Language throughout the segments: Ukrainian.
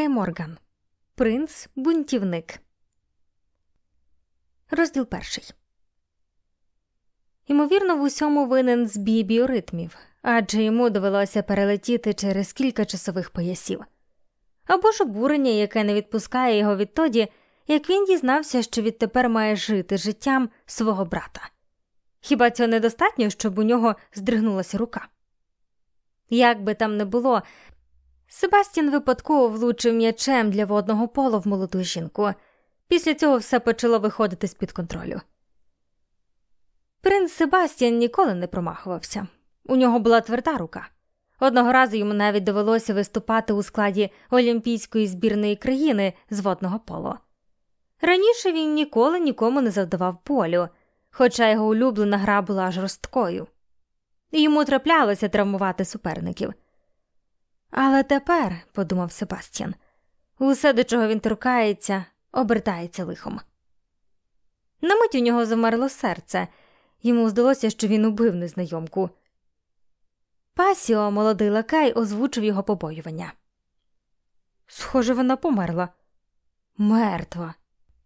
Грей Морган Принц бунтівник. Розділ перший. Ймовірно, в усьому винен збій біоритмів, адже йому довелося перелетіти через кілька часових поясів, або ж обурення, яке не відпускає його відтоді, як він дізнався, що відтепер має жити життям свого брата. Хіба цього недостатньо, щоб у нього здригнулася рука? Як би там не було, Себастьян випадково влучив м'ячем для водного полу в молоду жінку. Після цього все почало виходити з під контролю. Принц Себастьян ніколи не промахувався. У нього була тверда рука. Одного разу йому навіть довелося виступати у складі олімпійської збірної країни з водного полу. Раніше він ніколи нікому не завдавав полю, хоча його улюблена гра була жорсткою. Йому траплялося травмувати суперників. Але тепер, подумав Себастьян, усе, до чого він торкається, обертається лихом. На мить у нього замерло серце, йому здалося, що він убив незнайомку. Пасіо, молодий лакей, озвучив його побоювання. Схоже, вона померла. Мертва,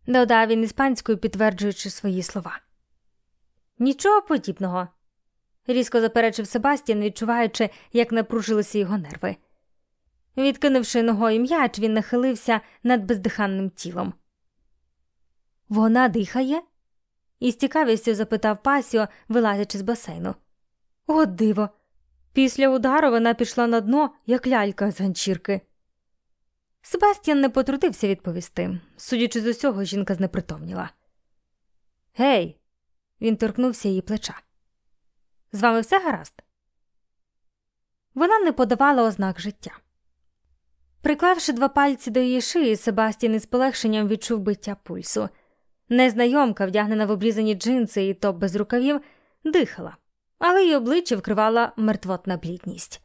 додав він іспанською, підтверджуючи свої слова. Нічого подібного, різко заперечив Себастьян, відчуваючи, як напружилися його нерви. Відкинувши ногою м'яч, він нахилився над бездиханним тілом. Вона дихає? із цікавістю запитав Пасіо, вилазячи з басейну. О, диво! Після удару вона пішла на дно, як лялька з ганчірки. Себастьян не потрудився відповісти. Судячи з усього, жінка знепритомніла. Гей, він торкнувся її плеча. З вами все гаразд? Вона не подавала ознак життя. Приклавши два пальці до її шиї, Себастін із полегшенням відчув биття пульсу. Незнайомка, вдягнена в обрізані джинси і топ без рукавів, дихала, але її обличчя вкривала мертвотна блідність.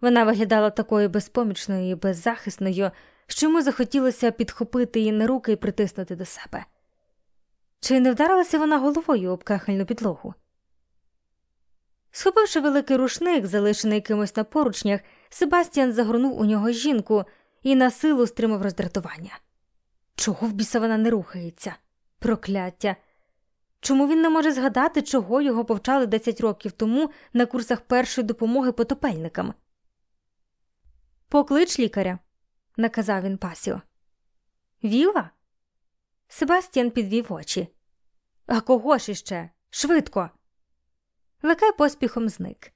Вона виглядала такою безпомічною і беззахисною, що йому захотілося підхопити її на руки і притиснути до себе. Чи не вдарилася вона головою об кахельну підлогу? Схопивши великий рушник, залишений кимось на поручнях, Себастьян загорнув у нього жінку і на силу стримав роздратування. Чого в біса вона не рухається? Прокляття. Чому він не може згадати, чого його повчали 10 років тому на курсах першої допомоги потопельникам? Поклич лікаря, наказав він Пасіо. Віла? Себастьян підвів очі. А кого ж іще? Швидко. Лакай поспіхом зник.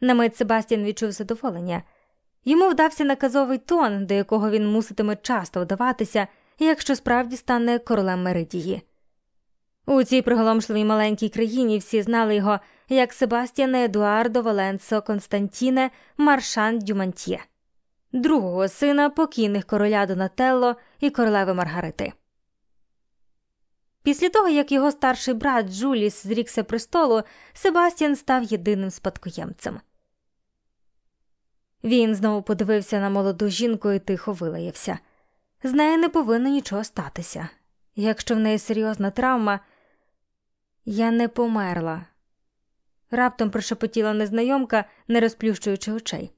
На мить Себастьян відчув задоволення. Йому вдався наказовий тон, до якого він муситиме часто вдаватися, якщо справді стане королем Меридії. У цій приголомшливій маленькій країні всі знали його як Себастьяне Едуардо Валенсо Константіне Маршан Дюмантьє, другого сина покійних короля Донателло і королеви Маргарити. Після того, як його старший брат Джуліс зрікся престолу, Себастьян став єдиним спадкоємцем. Він знову подивився на молоду жінку і тихо вилаявся. З нею не повинно нічого статися. Якщо в неї серйозна травма, я не померла. Раптом прошепотіла незнайомка, не розплющуючи очей.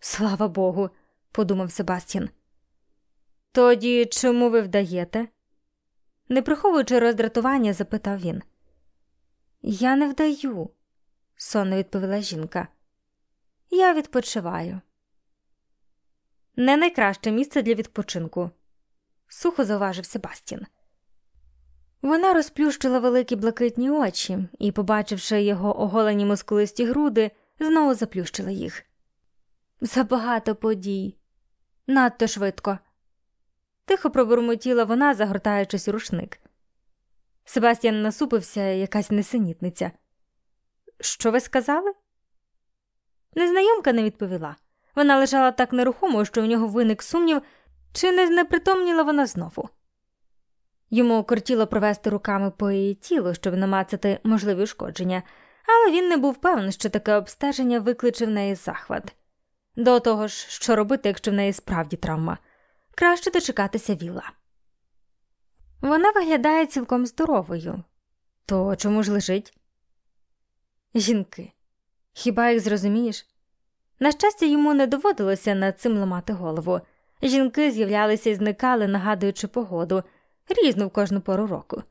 Слава Богу, подумав Себастьян. Тоді чому ви вдаєте? Не приховуючи роздратування, запитав він. Я не вдаю, сонно відповіла жінка. Я відпочиваю. Не найкраще місце для відпочинку, сухо зауважив Себастін. Вона розплющила великі блакитні очі і, побачивши його оголені мускулисті груди, знову заплющила їх. Забагато подій, надто швидко. Тихо пробурмотіла вона, загортаючись у рушник. Себастьян насупився якась несенітниця. Що ви сказали? Незнайомка не відповіла. Вона лежала так нерухомо, що в нього виник сумнів, чи не знепритомніла вона знову. Йому кортіло провести руками по її тілу, щоб намацати можливі ушкодження, але він не був певний, що таке обстеження викличе в неї захват. До того ж, що робити, якщо в неї справді травма, краще дочекатися віла. Вона виглядає цілком здоровою. То чому ж лежить? Жінки. Хіба їх зрозумієш? На щастя, йому не доводилося над цим ламати голову. Жінки з'являлися і зникали, нагадуючи погоду, різну в кожну пору року.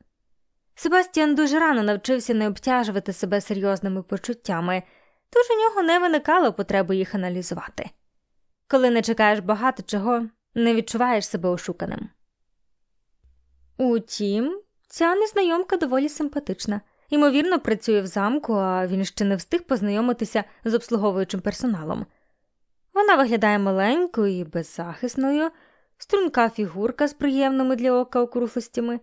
Себастьян дуже рано навчився не обтяжувати себе серйозними почуттями, тож у нього не виникало потреби їх аналізувати. Коли не чекаєш багато чого, не відчуваєш себе ошуканим. Утім, ця незнайомка доволі симпатична. Ймовірно, працює в замку, а він ще не встиг познайомитися з обслуговуючим персоналом. Вона виглядає маленькою і беззахисною, струнка фігурка з приємними для ока округлостями.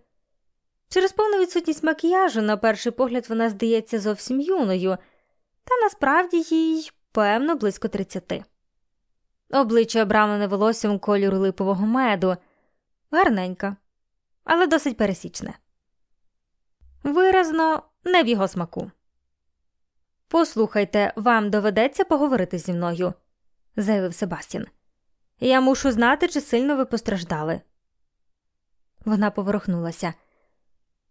Через повну відсутність макіяжу, на перший погляд, вона здається зовсім юною, та насправді їй, певно, близько тридцяти. Обличчя обрамлене волоссям кольору липового меду, гарненька, але досить пересічне. Виразно, не в його смаку. Послухайте, вам доведеться поговорити зі мною, заявив Себастін. Я мушу знати, чи сильно ви постраждали. Вона поворухнулася.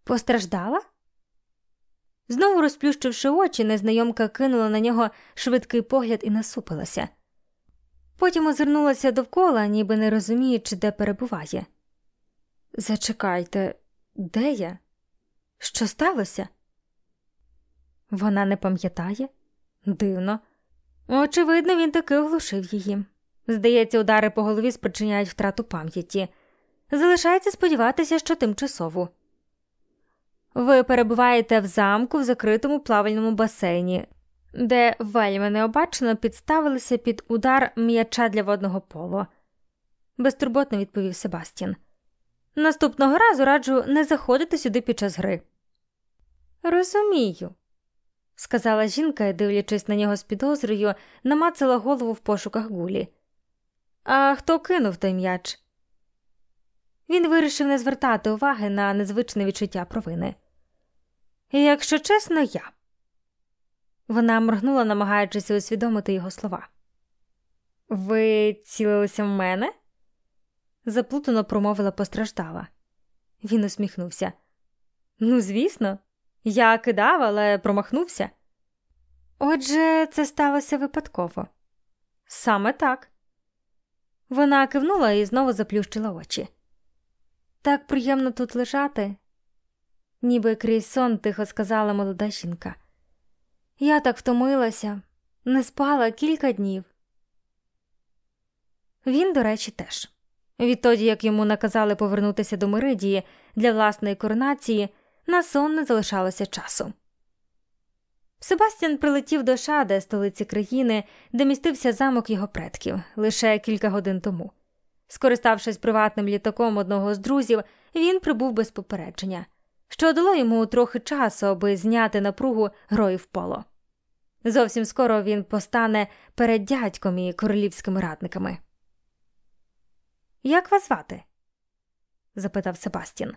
Постраждала? Знову розплющивши очі, незнайомка кинула на нього швидкий погляд і насупилася. Потім озирнулася довкола, ніби не розуміючи, де перебуває. Зачекайте, де я? Що сталося? Вона не пам'ятає? Дивно. Очевидно, він таки оглушив її. Здається, удари по голові спричиняють втрату пам'яті. Залишається сподіватися, що тимчасово. Ви перебуваєте в замку в закритому плавальному басейні, де вельми необачно підставилися під удар м'яча для водного полу, безтурботно відповів Себастін. Наступного разу раджу не заходити сюди під час гри. Розумію, сказала жінка, дивлячись на нього з підозрою, намацала голову в пошуках гулі. А хто кинув той м'яч? Він вирішив не звертати уваги на незвичне відчуття провини. Якщо чесно, я. Вона моргнула, намагаючись усвідомити його слова. Ви цілилися в мене? заплутано промовила постраждала. Він усміхнувся. Ну, звісно, я кидав, але промахнувся. Отже, це сталося випадково. Саме так. Вона кивнула і знову заплющила очі. Так приємно тут лежати, ніби крізь сон тихо сказала молода жінка. Я так втомилася, не спала кілька днів. Він, до речі, теж. Відтоді, як йому наказали повернутися до Меридії для власної коронації, на сон не залишалося часу. Себастьян прилетів до Шаде, столиці країни, де містився замок його предків лише кілька годин тому. Скориставшись приватним літаком одного з друзів, він прибув без попередження, що дало йому трохи часу, аби зняти напругу гроїв поло. Зовсім скоро він постане перед дядьком і королівськими радниками. Як вас звати? запитав Себастін.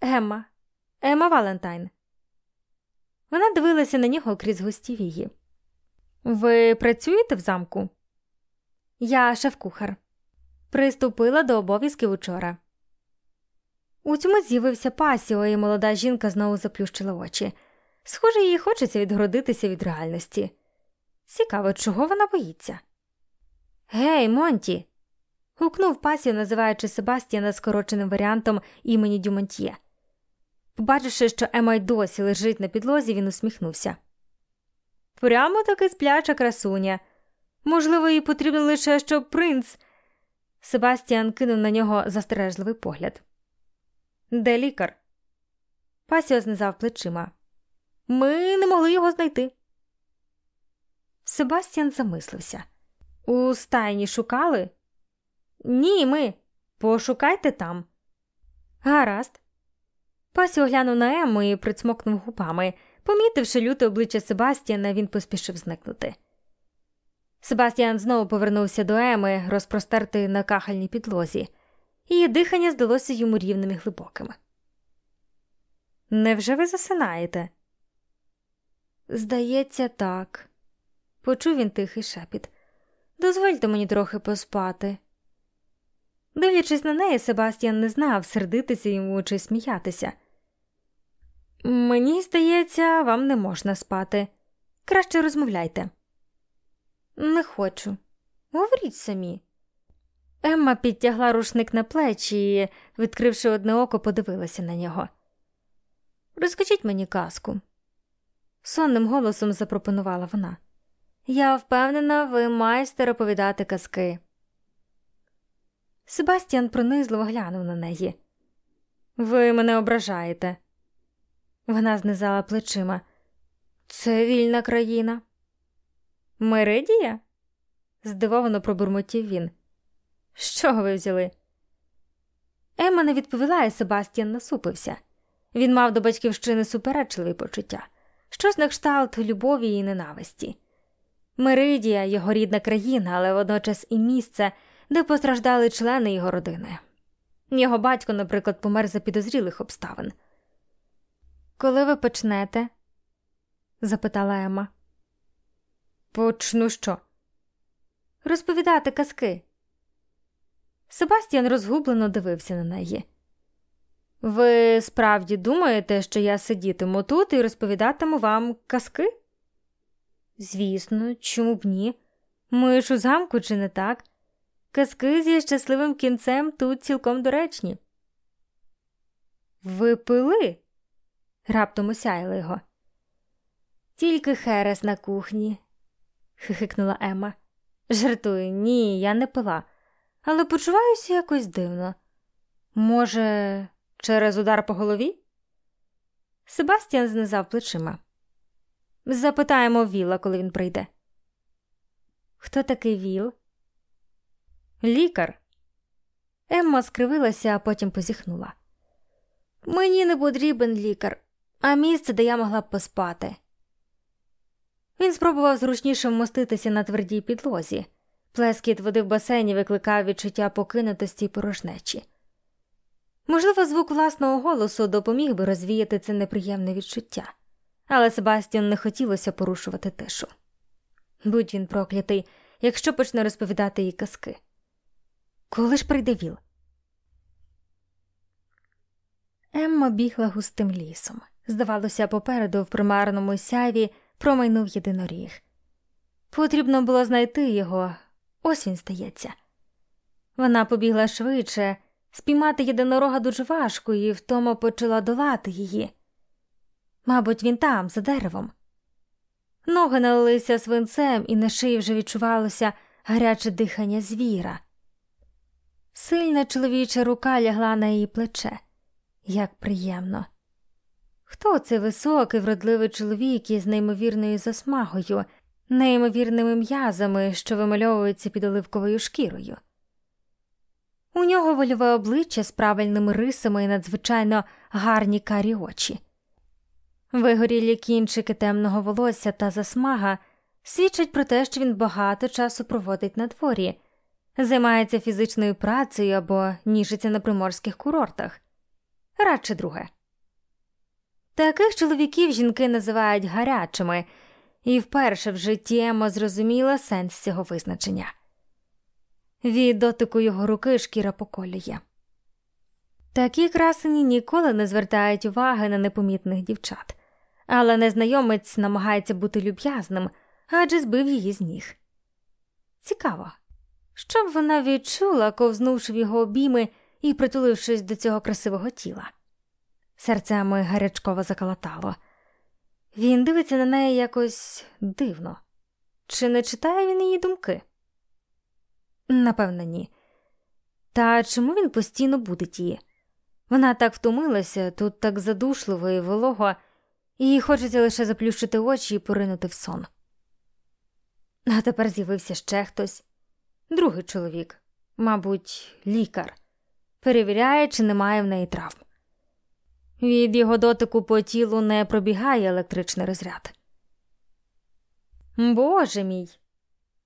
Емма, Емма Валентайн. Вона дивилася на нього крізь густі вії. Ви працюєте в замку? Я шеф-кухар. Приступила до обов'язків учора. У цьому з'явився пасіо, і молода жінка знову заплющила очі. Схоже, їй хочеться відгородитися від реальності. Цікаво, чого вона боїться. Гей, Монті. гукнув пасіо, називаючи Себастіана скороченим варіантом імені Дюмонтьє. Побачивши, що Ема й досі лежить на підлозі, він усміхнувся. Прямо таки спляча красуня. Можливо, їй потрібно лише щоб принц. Себастіан кинув на нього застережливий погляд. Де лікар? Пасіо знизав плечима. Ми не могли його знайти. Себастьян замислився. У стайні шукали? Ні, ми. Пошукайте там. Гаразд. Пасі оглянув на Ему і прицмокнув губами. Помітивши люте обличчя Себастьяна, він поспішив зникнути. Себастьян знову повернувся до Еми, розпростертої на кахальній підлозі, її дихання здалося йому рівним і глибоким. Невже ви засинаєте? Здається, так, почув він тихий шепіт. Дозвольте мені трохи поспати. Дивлячись на неї, Себастьян не знав, сердитися йому чи сміятися. Мені здається, вам не можна спати. Краще розмовляйте. Не хочу. Говоріть самі. Емма підтягла рушник на плечі і, відкривши одне око, подивилася на нього. Розкажіть мені казку, сонним голосом запропонувала вона. Я впевнена, ви майстер оповідати казки. Себастьян пронизливо глянув на неї. Ви мене ображаєте. Вона знизала плечима. Це вільна країна. Меридія? здивовано пробурмотів він. Чого ви взяли? Емма не відповіла, і Себастьян насупився. Він мав до батьківщини суперечливі почуття, щось на кшталт любові і ненависті. Меридія його рідна країна, але водночас і місце, де постраждали члени його родини. Його батько, наприклад, помер за підозрілих обставин. Коли ви почнете? запитала Ема. Почну що? Розповідати казки. Себастьян розгублено дивився на неї. Ви справді думаєте, що я сидітиму тут і розповідатиму вам казки? Звісно, чому б ні? Ми ж у замку, чи не так? Казки зі щасливим кінцем тут цілком доречні. Ви пили? Раптом осяяли його. Тільки херес на кухні, хихикнула Емма. Жартую, ні, я не пила, але почуваюся якось дивно. Може, через удар по голові? Себастьян знизав плечима. Запитаємо Віла, коли він прийде. Хто такий Віл? Лікар. Емма скривилася, а потім позіхнула. Мені не потрібен лікар, а місце, де я могла б поспати. Він спробував зручніше вмоститися на твердій підлозі. Плескіт води в басейні викликав відчуття покинутості й порожнечі. Можливо, звук власного голосу допоміг би розвіяти це неприємне відчуття, але Себастьян не хотілося порушувати тишу. Будь він проклятий, якщо почне розповідати їй казки. Коли ж прийде Віл? Емма бігла густим лісом. Здавалося, попереду, в примарному сяйві, промайнув єдиноріг. Потрібно було знайти його, ось він стається. Вона побігла швидше, спіймати єдинорога дуже важко і втома почала долати її. Мабуть, він там, за деревом. Ноги налилися свинцем, і на шиї вже відчувалося гаряче дихання звіра. Сильна чоловіча рука лягла на її плече. Як приємно. Хто цей високий, вродливий чоловік із неймовірною засмагою, неймовірними м'язами, що вимальовуються під оливковою шкірою? У нього вольове обличчя з правильними рисами і надзвичайно гарні карі очі. Вигорілі кінчики темного волосся та засмага свідчать про те, що він багато часу проводить на дворі, займається фізичною працею або ніжиться на приморських курортах. Радше друге. Таких чоловіків жінки називають гарячими, і вперше в житті Ема зрозуміла сенс цього визначення. Від дотику його руки шкіра поколює. Такі красені ніколи не звертають уваги на непомітних дівчат, але незнайомець намагається бути люб'язним, адже збив її з ніг. Цікаво, що б вона відчула, ковзнувши в його обійми і притулившись до цього красивого тіла. Серцями гарячково заколотало. Він дивиться на неї якось дивно. Чи не читає він її думки? Напевно, ні. Та чому він постійно будить її? Вона так втомилася, тут так задушливо і волого, їй хочеться лише заплющити очі і поринути в сон. А тепер з'явився ще хтось другий чоловік, мабуть, лікар, перевіряє, чи немає в неї травм. Від його дотику по тілу не пробігає електричний розряд. Боже мій,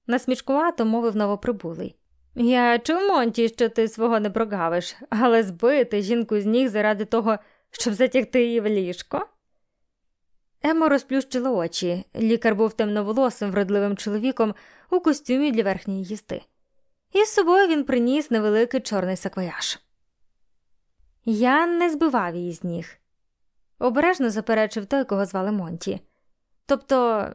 насмішкувато мовив новоприбулий. Я чув, Монті, що ти свого не прогавиш, але збити жінку з ніг заради того, щоб затягти її в ліжко. Емо розплющила очі. Лікар був темноволосим, вродливим чоловіком у костюмі для верхньої їзди. З собою він приніс невеликий чорний саквояж. Я не збивав її з ніг. Обережно заперечив той, кого звали Монті. Тобто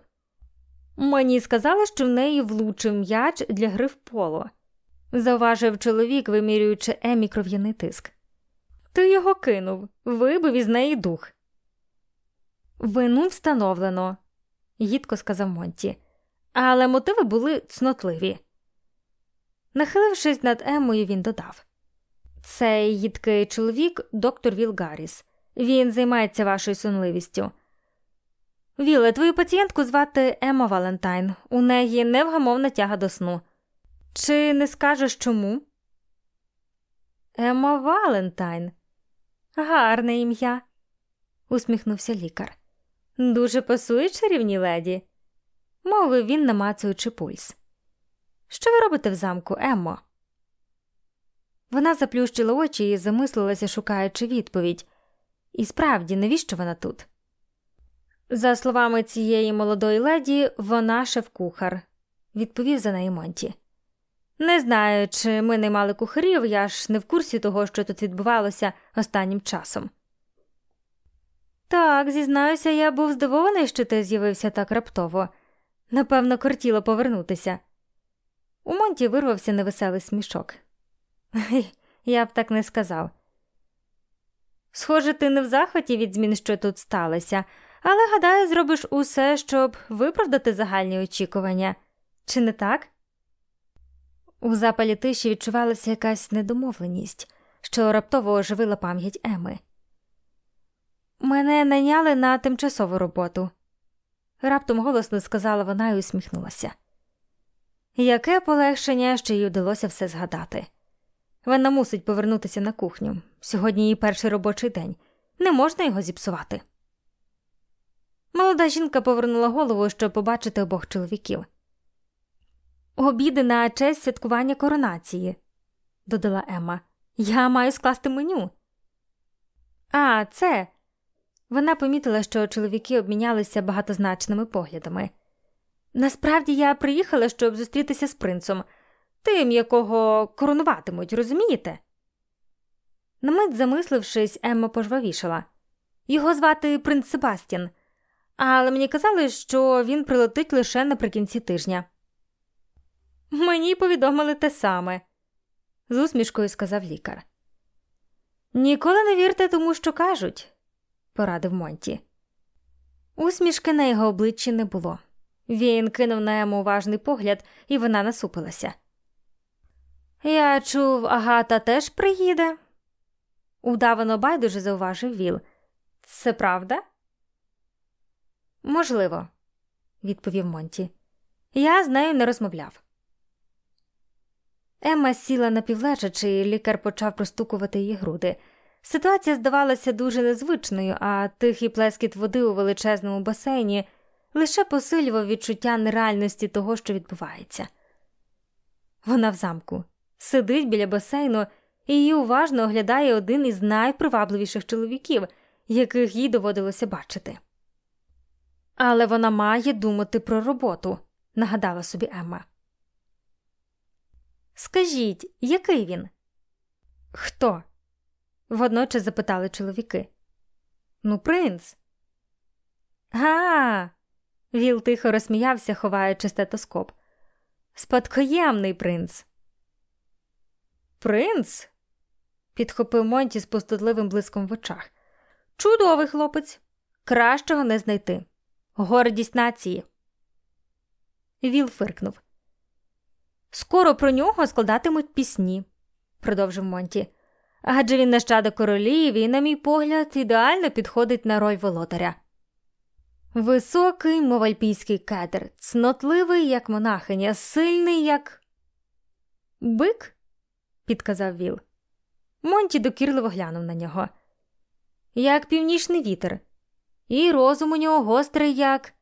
мені сказали, що в неї влучив м'яч для гри в поло. зауважив чоловік, вимірюючи Емі кров'яний тиск. Ти його кинув, вибив із неї дух. Вину встановлено, гідко сказав Монті, але мотиви були цнотливі. Нахилившись над Емою, він додав Цей їдкий чоловік доктор Віл Гарріс. Він займається вашою сонливістю. Віле, твою пацієнтку звати Ема Валентайн. У неї невгамовна тяга до сну. Чи не скажеш чому? Ема Валентайн. Гарне ім'я, усміхнувся лікар. Дуже пасує чарівні леді, мовив він, намацуючи пульс. Що ви робите в замку, Еммо? Вона заплющила очі і замислилася, шукаючи відповідь. І справді, навіщо вона тут? За словами цієї молодої леді, вона шеф-кухар, відповів за неї Монті. Не знаю, чи ми не мали кухарів, я ж не в курсі того, що тут відбувалося останнім часом. Так, зізнаюся, я був здивований, що ти з'явився так раптово. Напевно, кортіло повернутися. У Монті вирвався невеселий смішок. Я б так не сказав. Схоже, ти не в захваті від змін, що тут сталося, але гадаю, зробиш усе, щоб виправдати загальні очікування, чи не так? У запалі тиші відчувалася якась недомовленість, що раптово оживила пам'ять Еми. Мене найняли на тимчасову роботу, раптом голосно сказала вона і усміхнулася. Яке полегшення, що їй вдалося все згадати. Вона мусить повернутися на кухню. Сьогодні її перший робочий день. Не можна його зіпсувати. Молода жінка повернула голову, щоб побачити обох чоловіків. Обіди на честь святкування коронації, додала Емма. Я маю скласти меню. А, це. Вона помітила, що чоловіки обмінялися багатозначними поглядами. Насправді я приїхала, щоб зустрітися з принцем, тим, якого коронуватимуть, розумієте? На мить замислившись, Емма пожвавішала. Його звати принц Себастін, але мені казали, що він прилетить лише наприкінці тижня. Мені повідомили те саме, з усмішкою сказав лікар. Ніколи не вірте тому, що кажуть, порадив Монті. Усмішки на його обличчі не було. Він кинув на Ему уважний погляд, і вона насупилася. Я чув, Агата теж приїде. Удавано байдуже зауважив Віл. Це правда? Можливо, відповів Монті. Я з нею не розмовляв. Емма сіла напівлежачи, і лікар почав простукувати її груди. Ситуація здавалася дуже незвичною, а тихий плескіт води у величезному басейні лише посилював відчуття нереальності того, що відбувається. Вона в замку сидить біля басейну і її уважно оглядає один із найпривабливіших чоловіків, яких їй доводилося бачити. Але вона має думати про роботу, нагадала собі Емма. Скажіть, який він? Хто? водночас запитали чоловіки. Ну, принц. Га. Віл тихо розсміявся, ховаючи стетоскоп. Спадкоємний принц. Принц? підхопив Монті з пустотливим блиском в очах. Чудовий хлопець. Кращого не знайти. Гордість нації. Віл фиркнув. Скоро про нього складатимуть пісні, продовжив Монті. Адже він нащадок королів і, на мій погляд, ідеально підходить на роль володаря. Високий, мов альпійський кедр, цнотливий, як монахиня, сильний, як. Бик? Підказав Віл. Монті докірливо глянув на нього. Як північний вітер, і розум у нього гострий, як.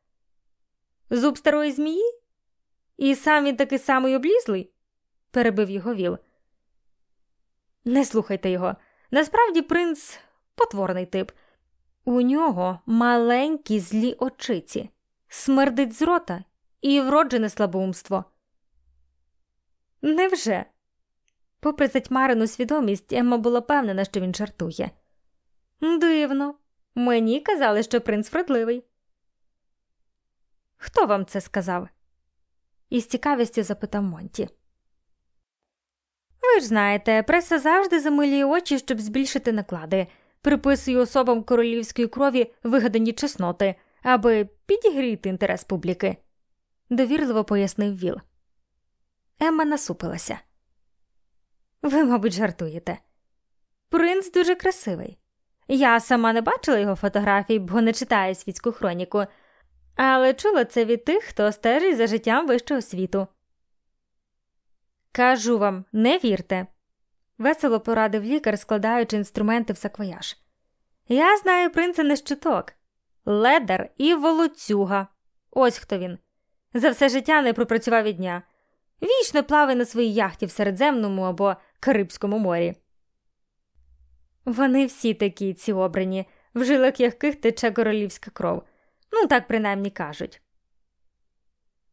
Зуб старої змії? І сам він такий самий облізлий? перебив його Віл. Не слухайте його. Насправді принц потворний тип. У нього маленькі злі очиці, смердить з рота і вроджене слабоумство. Невже? Попри затьмарену свідомість, Емма була певнена, що він жартує. Дивно, мені казали, що принц вродливий. Хто вам це сказав? із цікавістю запитав Монті. ви ж знаєте, преса завжди замилює очі, щоб збільшити наклади, приписує особам королівської крові вигадані чесноти, аби підігріти інтерес публіки, довірливо пояснив Віл. Емма насупилася. Ви, мабуть, жартуєте. Принц дуже красивий. Я сама не бачила його фотографій, бо не читаю світську хроніку, але чула це від тих, хто стежить за життям вищого світу. Кажу вам, не вірте, весело порадив лікар, складаючи інструменти в саквояж. Я знаю принца не щиток, ледар і волоцюга. Ось хто він. За все життя не пропрацював і дня. Вічно плаває на своїй яхті в Середземному або Карибському морі. Вони всі такі, ці обрані, в жилах яких тече королівська кров. Ну, так принаймні кажуть.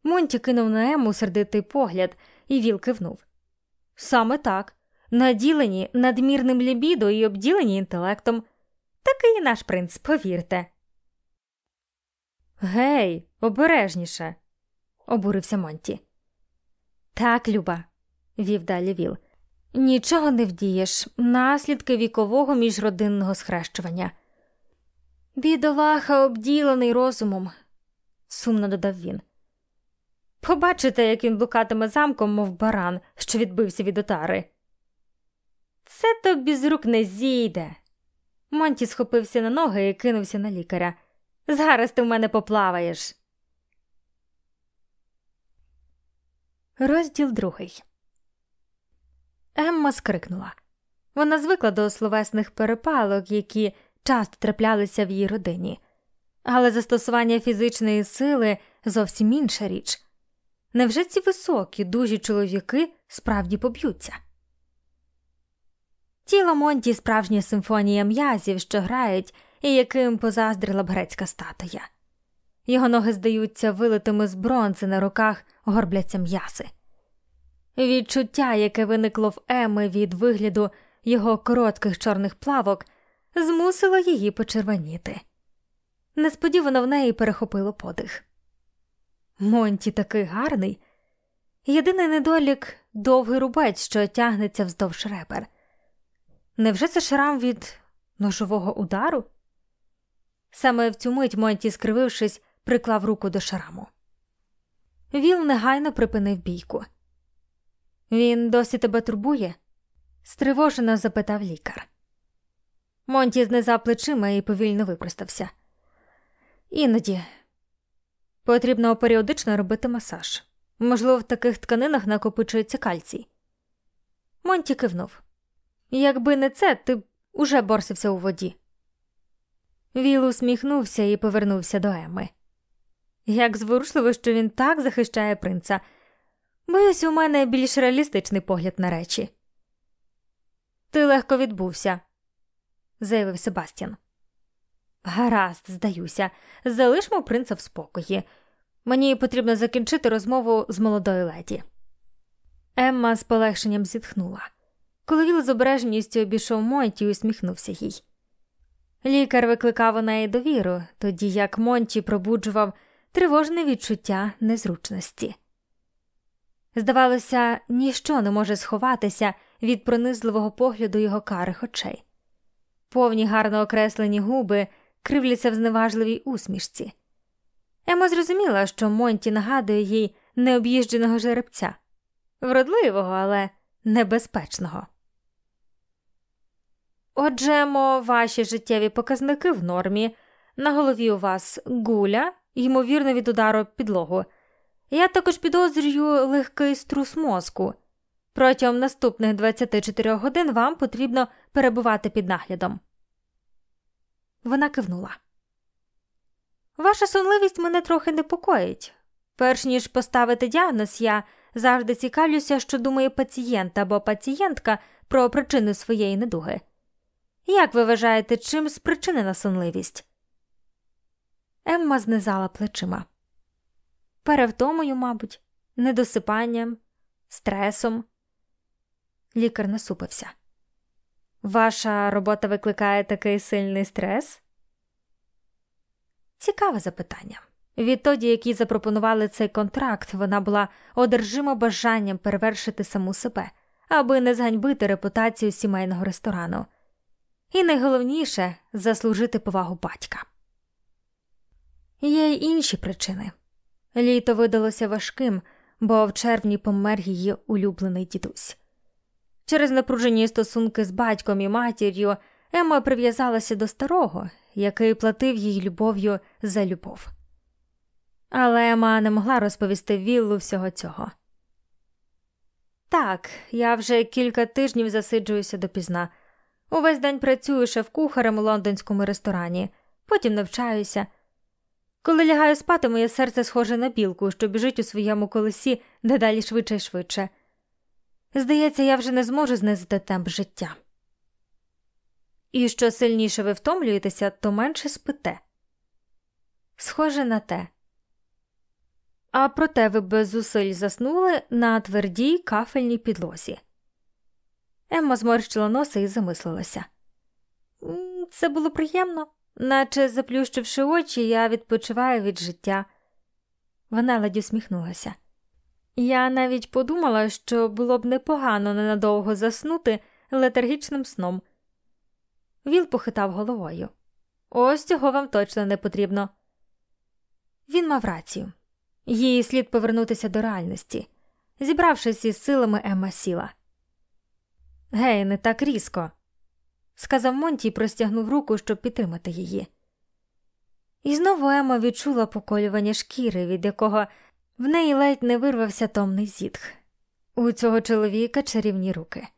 Монті кинув на Ему сердитий погляд, і Віл кивнув. Саме так, наділені надмірним лібідо і обділені інтелектом. Такий наш принц, повірте. Гей, обережніше, обурився Монті. Так, Люба, вів далі Віл. Нічого не вдієш, наслідки вікового міжродинного схрещування. Бідолаха обділений розумом, сумно додав він. Побачите, як він блукатиме замком, мов баран, що відбився від отари. Це тобі з рук не зійде. Монті схопився на ноги і кинувся на лікаря. Зараз ти в мене поплаваєш. Розділ другий. Емма скрикнула. Вона звикла до словесних перепалок, які часто траплялися в її родині, але застосування фізичної сили зовсім інша річ. Невже ці високі, дужі чоловіки справді поб'ються? Тіло Монті справжня симфонія м'язів, що грають, і яким позаздрила б грецька статуя. Його ноги здаються вилитими з бронзи на руках горбляться м'яси. Відчуття, яке виникло в Еми від вигляду його коротких чорних плавок, змусило її почервоніти. Несподівано в неї перехопило подих. Монті такий гарний. Єдиний недолік довгий рубець, що тягнеться вздовж ребер. Невже це шрам від ножового удару? Саме в цю мить Монті, скривившись, приклав руку до шраму. Віл негайно припинив бійку. Він досі тебе турбує? стривожено запитав лікар. Монті знизав плечима і повільно випростався. Іноді потрібно періодично робити масаж. Можливо, в таких тканинах накопичується кальцій. Монті кивнув. Якби не це, ти б уже борсився у воді. Віл усміхнувся і повернувся до Еми. Як зворушливо, що він так захищає принца. Боюсь, у мене більш реалістичний погляд на речі. Ти легко відбувся, заявив Себастьян. Гаразд, здаюся, залишмо принца в спокої. Мені потрібно закінчити розмову з молодою леді. Емма з полегшенням зітхнула. Коли Віл з обережністю обійшов Монті, усміхнувся їй. Лікар викликав у неї довіру, тоді як Монті пробуджував тривожне відчуття незручності. Здавалося, ніщо не може сховатися від пронизливого погляду його карих очей. Повні гарно окреслені губи кривляться в зневажливій усмішці. Ема зрозуміла, що Монті нагадує їй необ'їждженого жеребця, вродливого, але небезпечного. Отже, мо, ваші життєві показники в нормі. На голові у вас гуля, ймовірно, від удару підлогу. Я також підозрюю легкий струс мозку. Протягом наступних 24 годин вам потрібно перебувати під наглядом. Вона кивнула. Ваша сонливість мене трохи непокоїть. Перш ніж поставити діагноз, я завжди цікавлюся, що думає пацієнт або пацієнтка про причини своєї недуги. Як ви вважаєте, чим спричинена сонливість? Емма знизала плечима. Перевтомою, мабуть, недосипанням, стресом. Лікар насупився. Ваша робота викликає такий сильний стрес? Цікаве запитання. Відтоді, як їй запропонували цей контракт, вона була одержима бажанням перевершити саму себе, аби не зганьбити репутацію сімейного ресторану. І найголовніше заслужити повагу батька. Є й інші причини. Літо видалося важким, бо в червні помер її улюблений дідусь. Через напружені стосунки з батьком і матір'ю Емма прив'язалася до старого, який платив їй любов'ю за любов. Але Ема не могла розповісти Віллу всього цього. Так, я вже кілька тижнів засиджуюся допізна. Увесь день працюю шеф-кухарем у лондонському ресторані, потім навчаюся. Коли лягаю спати, моє серце схоже на білку, що біжить у своєму колесі дедалі швидше і швидше. Здається, я вже не зможу знизити темп життя. І що сильніше ви втомлюєтеся, то менше спите. Схоже на те. А проте ви без зусиль заснули на твердій кафельній підлозі. Емма зморщила носа і замислилася. Це було приємно, наче заплющивши очі, я відпочиваю від життя. Вона ледь усміхнулася. Я навіть подумала, що було б непогано ненадовго заснути летаргічним сном. Віл похитав головою. Ось цього вам точно не потрібно. Він мав рацію. Їй слід повернутися до реальності. Зібравшись із силами, Емма сіла. Гей, не так різко, сказав Монті і простягнув руку, щоб підтримати її. І знову Ема відчула поколювання шкіри, від якого в неї ледь не вирвався томний зітх. У цього чоловіка чарівні руки.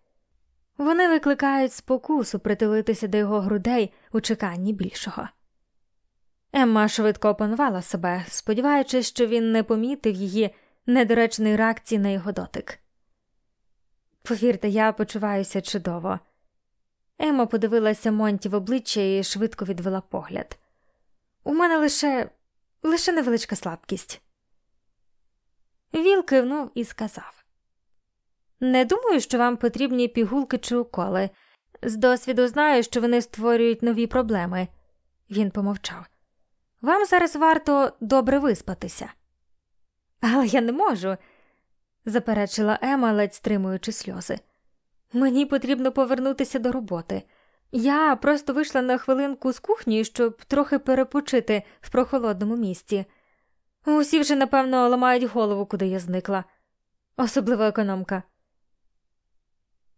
Вони викликають спокусу притулитися до його грудей у чеканні більшого. Емма швидко опанувала себе, сподіваючись, що він не помітив її недоречної реакції на його дотик. Повірте, я почуваюся чудово. Емма подивилася Монті в обличчя і швидко відвела погляд. У мене лише лише невеличка слабкість. Віл кивнув і сказав Не думаю, що вам потрібні пігулки чи уколи. З досвіду знаю, що вони створюють нові проблеми. Він помовчав. Вам зараз варто добре виспатися. Але я не можу, заперечила Ема, ледь стримуючи сльози. Мені потрібно повернутися до роботи. Я просто вийшла на хвилинку з кухні, щоб трохи перепочити в прохолодному місці. Усі вже, напевно, ламають голову, куди я зникла, особливо економка.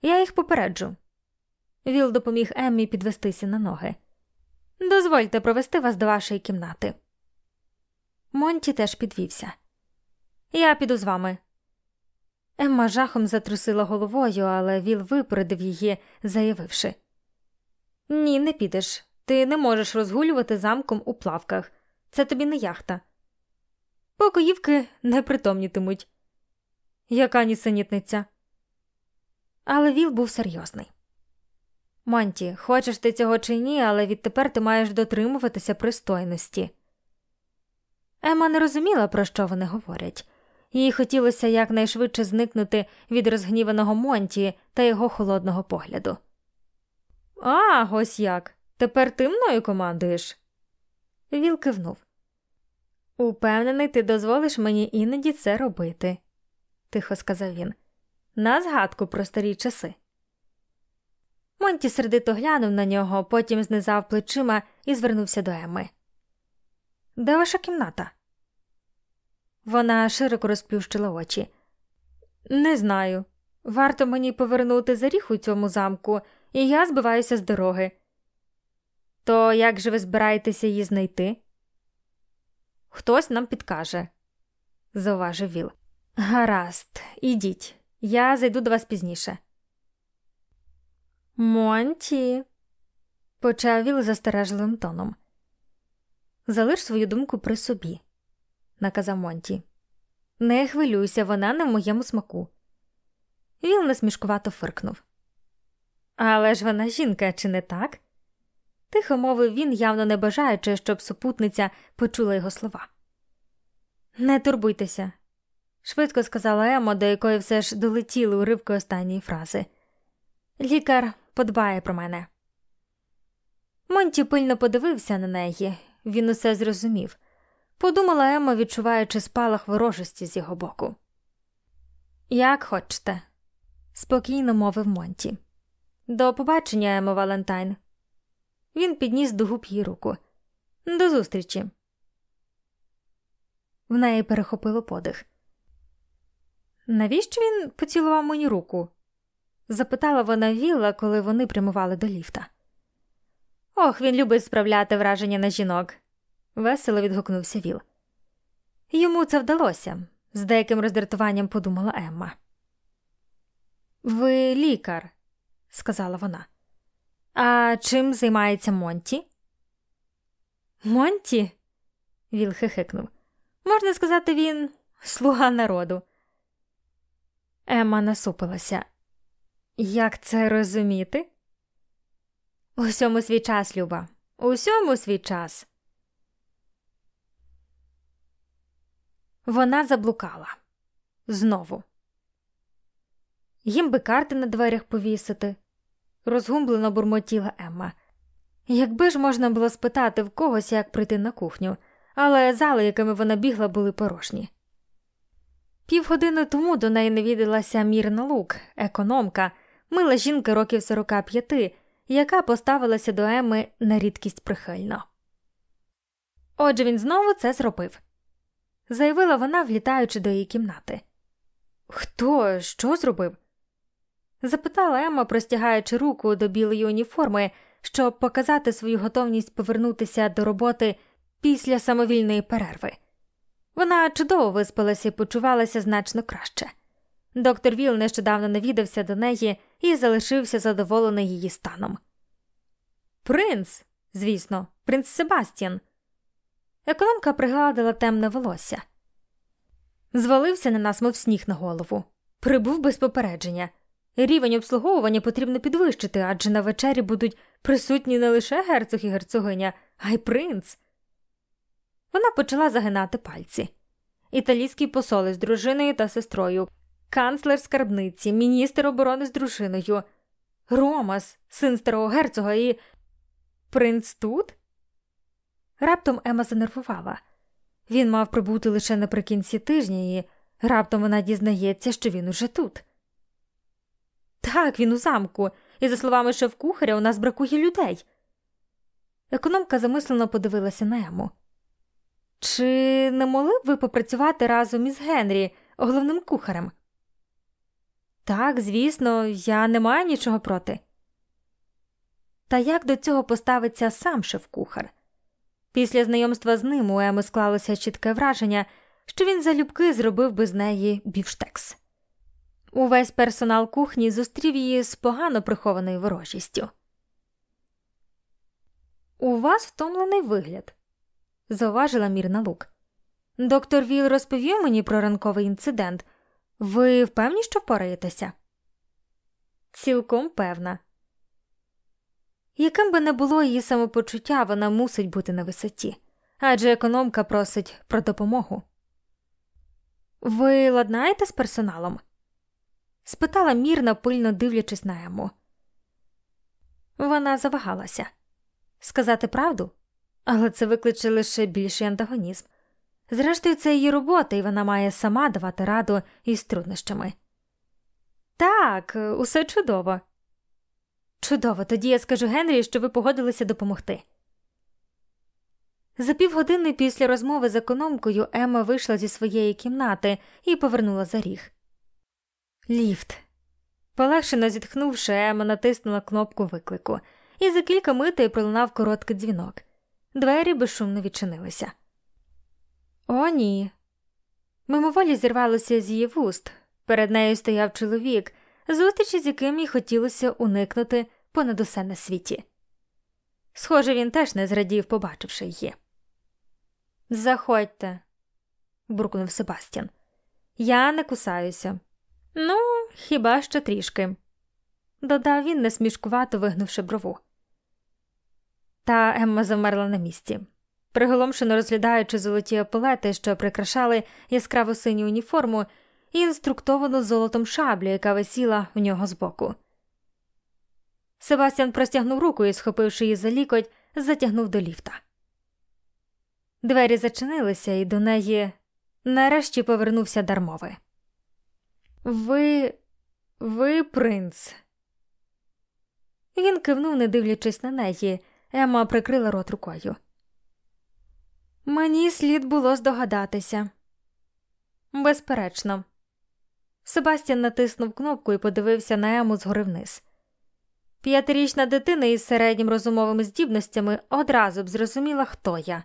Я їх попереджу. Віл допоміг Еммі підвестися на ноги. Дозвольте провести вас до вашої кімнати. Монті теж підвівся. Я піду з вами. Емма жахом затрусила головою, але Віл випередив її, заявивши Ні, не підеш. Ти не можеш розгулювати замком у плавках. Це тобі не яхта. Покоївки не притомнітимуть. Яка нісенітниця. Але Віл був серйозний. Монті, хочеш ти цього чи ні, але відтепер ти маєш дотримуватися пристойності. Ема не розуміла, про що вони говорять, їй хотілося якнайшвидше зникнути від розгніваного Монті та його холодного погляду. А, ось як. Тепер ти мною командуєш. Віл кивнув. Упевнений, ти дозволиш мені іноді це робити, тихо сказав він. На згадку про старі часи. Монті сердито глянув на нього, потім знизав плечима і звернувся до Еми. Де ваша кімната? Вона широко розплющила очі. Не знаю. Варто мені повернути за ріг у цьому замку, і я збиваюся з дороги. То як же ви збираєтеся її знайти? Хтось нам підкаже, зауважив Віл. Гаразд, ідіть, я зайду до вас пізніше. Монті, почав Віл застережливим тоном. Залиш свою думку при собі, наказав Монті. Не хвилюйся, вона не в моєму смаку. Віл насмішкувато фиркнув. Але ж вона жінка, чи не так? Тихо мовив він, явно не бажаючи, щоб супутниця почула його слова. Не турбуйтеся, швидко сказала Емо, до якої все ж долетіли уривки останньої фрази. Лікар подбає про мене. Монті пильно подивився на неї, він усе зрозумів. Подумала Ема, відчуваючи спалах ворожості з його боку. Як хочете, спокійно мовив Монті. До побачення, Емо Валентайн. Він підніс до губ її руку. До зустрічі. В неї перехопило подих. Навіщо він поцілував мені руку? запитала вона Вілла, коли вони прямували до ліфта. Ох, він любить справляти враження на жінок, весело відгукнувся Віл. Йому це вдалося, з деяким роздратуванням подумала Емма. Ви лікар, сказала вона. А чим займається Монті? Монті? Віл хихикнув. Можна сказати, він слуга народу. Емма насупилася. Як це розуміти? Усьому свій час, Люба, усьому свій час. Вона заблукала знову. Їм би карти на дверях повісити, розгумблено бурмотіла Емма. Якби ж можна було спитати в когось, як прийти на кухню, але зали, якими вона бігла, були порожні. Півгодини тому до неї навідалася Мірна Лук, економка, мила жінка років 45, яка поставилася до Еми на рідкість прихильно. Отже, він знову це зробив, заявила вона, влітаючи до її кімнати. Хто що зробив? запитала Емма, простягаючи руку до білої уніформи, щоб показати свою готовність повернутися до роботи після самовільної перерви. Вона чудово виспалася і почувалася значно краще. Доктор Віл нещодавно навідався до неї і залишився задоволений її станом. Принц, звісно, принц Себастьян. Економка пригладила темне волосся. Звалився на нас, мов сніг на голову. Прибув без попередження. Рівень обслуговування потрібно підвищити, адже на вечері будуть присутні не лише герцог і герцогиня, а й принц. Вона почала загинати пальці. Італійський посол із дружиною та сестрою, канцлер скарбниці, міністр оборони з дружиною, Ромас, син старого герцога і. Принц тут? Раптом Ема занервувала. Він мав прибути лише наприкінці тижня, і раптом вона дізнається, що він уже тут. Так, він у замку, і, за словами шеф-кухаря, у нас бракує людей. Економка замислено подивилася на Ему. Чи не могли б ви попрацювати разом із Генрі, головним кухарем? Так, звісно, я не маю нічого проти. Та як до цього поставиться сам шеф-кухар? Після знайомства з ним у Еми склалося чітке враження, що він залюбки зробив би з неї бівштекс. Увесь персонал кухні зустрів її з погано прихованою ворожістю. У вас втомлений вигляд, зауважила Мірна Лук. Доктор Віл розповів мені про ранковий інцидент. Ви впевні, що впораєтеся? Цілком певна. Яким би не було її самопочуття, вона мусить бути на висоті, адже економка просить про допомогу. Ви ладнаєте з персоналом? спитала мірно, пильно дивлячись на Ему. Вона завагалася сказати правду, але це викличе лише більший антагонізм. Зрештою, це її робота, і вона має сама давати раду із труднощами. Так, усе чудово. Чудово, тоді я скажу Генрі, що ви погодилися допомогти. За півгодини після розмови з економкою Емма вийшла зі своєї кімнати і повернула за ріг. Ліфт. Полегшено зітхнувши, Ема натиснула кнопку виклику, і за кілька митей пролунав короткий дзвінок. Двері безшумно відчинилися. О, ні. Мимоволі зірвалося з її вуст. Перед нею стояв чоловік, зустрічі з яким їй хотілося уникнути понад усе на світі. Схоже, він теж не зрадів, побачивши її. Заходьте, буркнув Себастьян. Я не кусаюся. Ну, хіба що трішки, додав він, несмішкувато вигнувши брову. Та Емма замерла на місці, приголомшено розглядаючи золоті ополети, що прикрашали яскраво синю уніформу і інструктовану золотом шаблю, яка висіла у нього збоку. Себастьян простягнув руку і, схопивши її за лікоть, затягнув до ліфта. Двері зачинилися, і до неї нарешті повернувся дармовий. Ви Ви принц. Він кивнув, не дивлячись на неї. Емма прикрила рот рукою. Мені слід було здогадатися. Безперечно. Себастьян натиснув кнопку і подивився на Ему згори вниз. П'ятирічна дитина із середнім розумовими здібностями одразу б зрозуміла, хто я.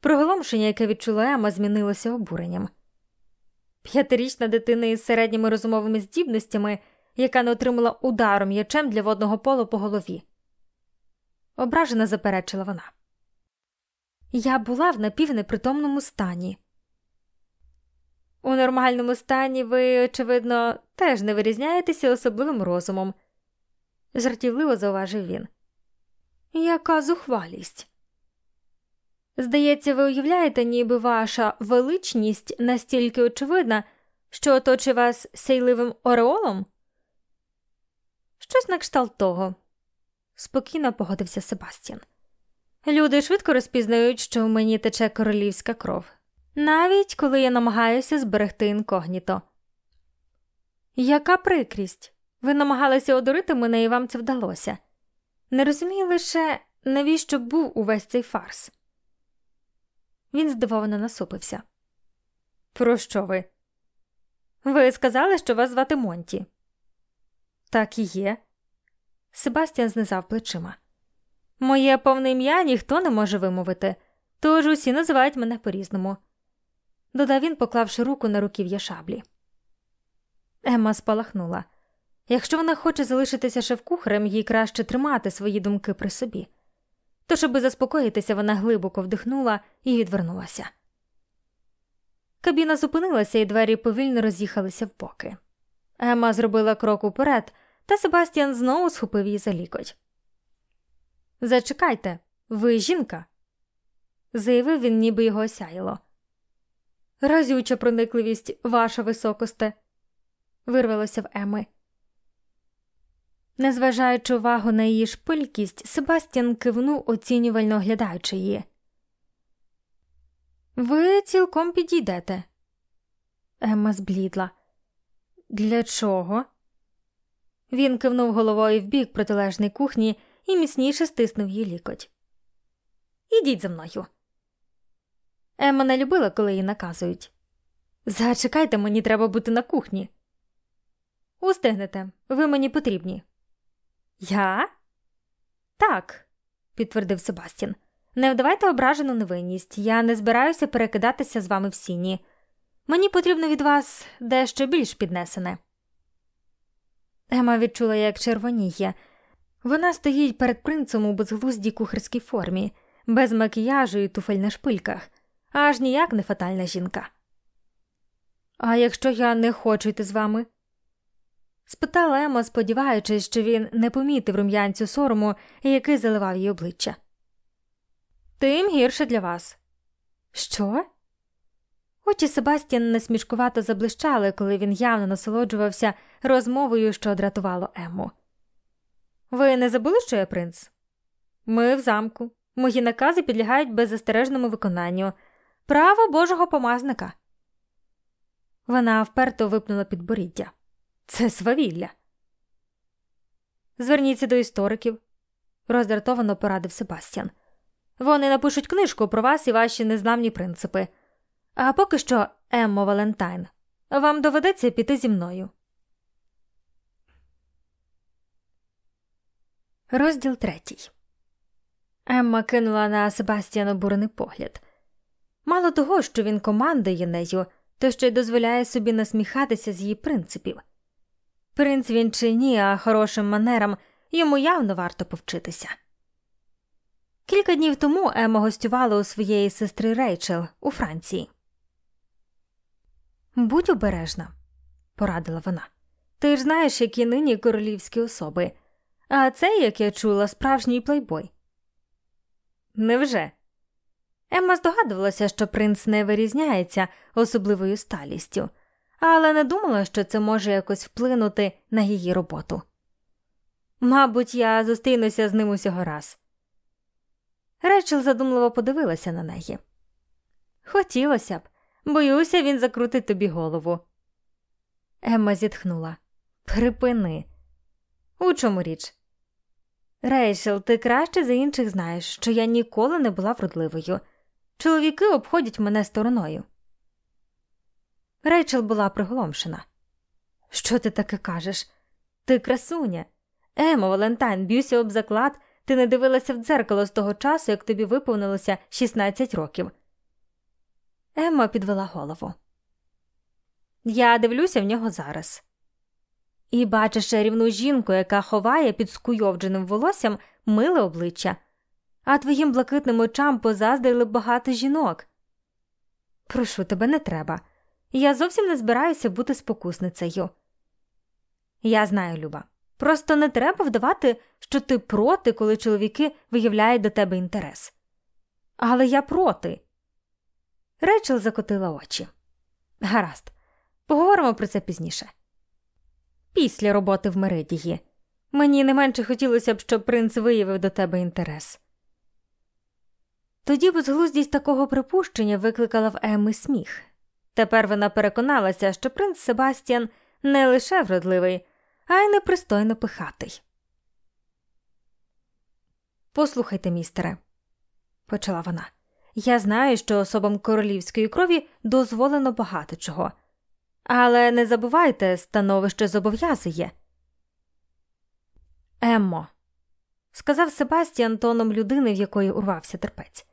Приголомшення, яке відчула Ема, змінилося обуренням. П'ятирічна дитина із середніми розумовими здібностями, яка не отримала ударом м'ячем для водного полу по голові. Ображена заперечила вона. Я була в напівнепритомному стані. У нормальному стані ви, очевидно, теж не вирізняєтеся особливим розумом, жартівливо зауважив він. Яка зухвалість? Здається, ви уявляєте, ніби ваша величність настільки очевидна, що оточить вас сейливим ореолом? Щось на кшталт того, спокійно погодився Себастьян. Люди швидко розпізнають, що в мені тече королівська кров, навіть коли я намагаюся зберегти інкогніто. Яка прикрість? Ви намагалися одурити мене, і вам це вдалося. Не розумію лише, навіщо був увесь цей фарс. Він здивовано насупився. Про що ви? Ви сказали, що вас звати Монті. Так і є. Себастьян знизав плечима. Моє повне ім'я ніхто не може вимовити, тож усі називають мене по-різному. Додав він, поклавши руку на руків'я шаблі. Емма спалахнула. Якщо вона хоче залишитися шеф-кухарем, їй краще тримати свої думки при собі. Тож, аби заспокоїтися, вона глибоко вдихнула і відвернулася. Кабіна зупинилася, і двері повільно роз'їхалися в боки. Ема зробила крок уперед, та Себастьян знову схопив її за лікоть. Зачекайте, ви жінка, заявив він, ніби його осяяло. Разюча проникливість, ваша високосте, вирвалося в Еми. Незважаючи увагу на її шпилькість, Себастьян кивнув, оцінювально оглядаючи її. Ви цілком підійдете. Емма зблідла. Для чого? Він кивнув головою в бік протилежної кухні і міцніше стиснув її лікоть. Ідіть за мною. Емма не любила, коли її наказують. Зачекайте, мені треба бути на кухні. Устигнете, ви мені потрібні. Я? Так, підтвердив Себастін. Не вдавайте ображену невинність. Я не збираюся перекидатися з вами в сіні. Мені потрібно від вас дещо більш піднесене. Ема відчула, як червоніє. Вона стоїть перед принцем у безглуздій кухарській формі, без макіяжу і туфель на шпильках, аж ніяк не фатальна жінка. А якщо я не хочу йти з вами? спитала Ема, сподіваючись, що він не помітив рум'янцю сорому, який заливав її обличчя. Тим гірше для вас. Що? Очі Себастьян насмішкувато заблищали, коли він явно насолоджувався розмовою, що дратувало Ему. Ви не забули, що я принц? Ми в замку. Мої накази підлягають беззастережному виконанню. Право Божого помазника. Вона вперто випнула підборіддя. Це свавілля. Зверніться до істориків, роздратовано порадив Себастьян. Вони напишуть книжку про вас і ваші незламні принципи. А поки що, Еммо Валентайн, вам доведеться піти зі мною. Розділ третій. Емма кинула на Себастьяна бурений погляд. Мало того, що він командує нею, то ще й дозволяє собі насміхатися з її принципів. Принц він чи ні, а хорошим манерам йому явно варто повчитися. Кілька днів тому Ема гостювала у своєї сестри Рейчел у Франції. Будь обережна, порадила вона. Ти ж знаєш, які нині королівські особи, а це, як я чула, справжній плейбой. Невже? Емма здогадувалася, що принц не вирізняється особливою сталістю але не думала, що це може якось вплинути на її роботу. Мабуть, я зустрінуся з ним усього раз. Речел задумливо подивилася на неї. Хотілося б, боюся, він закрутить тобі голову. Емма зітхнула. Припини. У чому річ? Рейшел, ти краще за інших знаєш, що я ніколи не була вродливою. Чоловіки обходять мене стороною. Рейчел була приголомшена. Що ти таке кажеш? Ти красуня. Емо, Валентайн, б'юся об заклад, ти не дивилася в дзеркало з того часу, як тобі виповнилося 16 років. Емма підвела голову. Я дивлюся в нього зараз. І бачиш рівну жінку, яка ховає під скуйовдженим волоссям миле обличчя, а твоїм блакитним очам позаздрили багато жінок. Прошу тебе, не треба. Я зовсім не збираюся бути спокусницею. Я знаю, Люба. Просто не треба вдавати, що ти проти, коли чоловіки виявляють до тебе інтерес. Але я проти. Рейчел закотила очі. Гаразд, поговоримо про це пізніше. Після роботи в Меридії. Мені не менше хотілося б, щоб принц виявив до тебе інтерес. Тоді безглуздість такого припущення викликала в Емми сміх. Тепер вона переконалася, що принц Себастьян не лише вродливий, а й непристойно пихатий. Послухайте, містере, почала вона. Я знаю, що особам королівської крові дозволено багато чого, але не забувайте, становище зобов'язує. Еммо, сказав Себастьян тоном людини, в якої урвався терпець.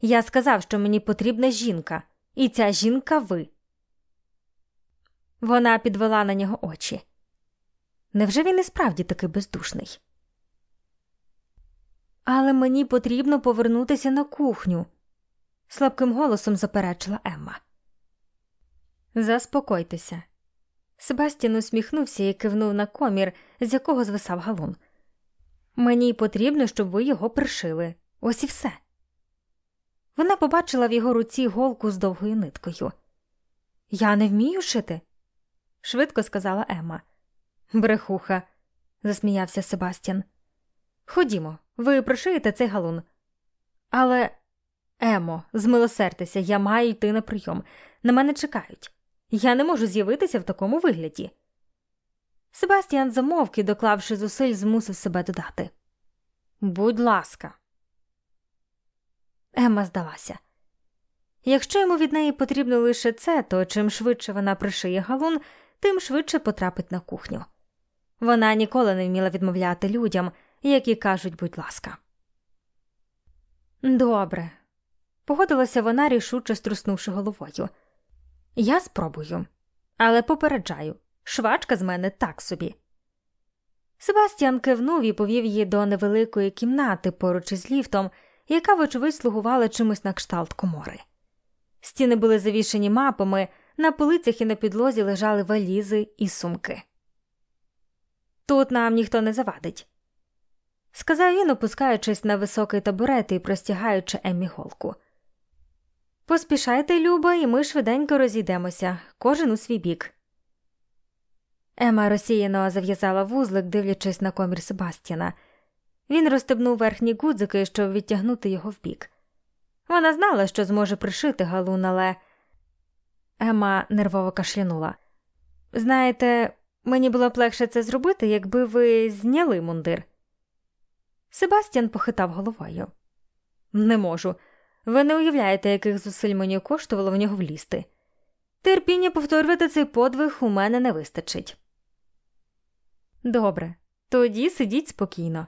Я сказав, що мені потрібна жінка, і ця жінка ви. Вона підвела на нього очі. Невже він і справді такий бездушний? Але мені потрібно повернутися на кухню, слабким голосом заперечила Емма. Заспокойтеся. Себастьян усміхнувся і кивнув на комір, з якого звисав галун. Мені потрібно, щоб ви його пришили. Ось і все. Вона побачила в його руці голку з довгою ниткою. Я не вмію шити, швидко сказала Емма. Брехуха, засміявся Себастьян. Ходімо, ви прошиєте цей галун. Але, Емо, змилосердися, я маю йти на прийом. На мене чекають. Я не можу з'явитися в такому вигляді. Себастьян замовк і, доклавши зусиль, змусив себе додати. Будь ласка. Емма здалася. Якщо йому від неї потрібно лише це, то чим швидше вона пришиє галун, тим швидше потрапить на кухню. Вона ніколи не вміла відмовляти людям, які кажуть, будь ласка. Добре, погодилася вона, рішуче струснувши головою. Я спробую, але попереджаю швачка з мене так собі. Себастьян кивнув і повів її до невеликої кімнати поруч із ліфтом, яка, вочевидь, слугувала чимось на кшталт комори. Стіни були завішені мапами, на полицях і на підлозі лежали валізи і сумки. Тут нам ніхто не завадить, сказав він, опускаючись на високий табурет і простягаючи Еммі голку. Поспішайте, Люба, і ми швиденько розійдемося, кожен у свій бік. Ема розсіяно зав'язала вузлик, дивлячись на комір Себастьяна. Він розстебнув верхні гудзики, щоб відтягнути його вбік. Вона знала, що зможе пришити галун, але Ема нервово кашлянула. Знаєте, мені було б легше це зробити, якби ви зняли мундир. Себастьян похитав головою. Не можу. Ви не уявляєте, яких зусиль мені коштувало в нього влізти. Терпіння повторювати цей подвиг у мене не вистачить. Добре, тоді сидіть спокійно.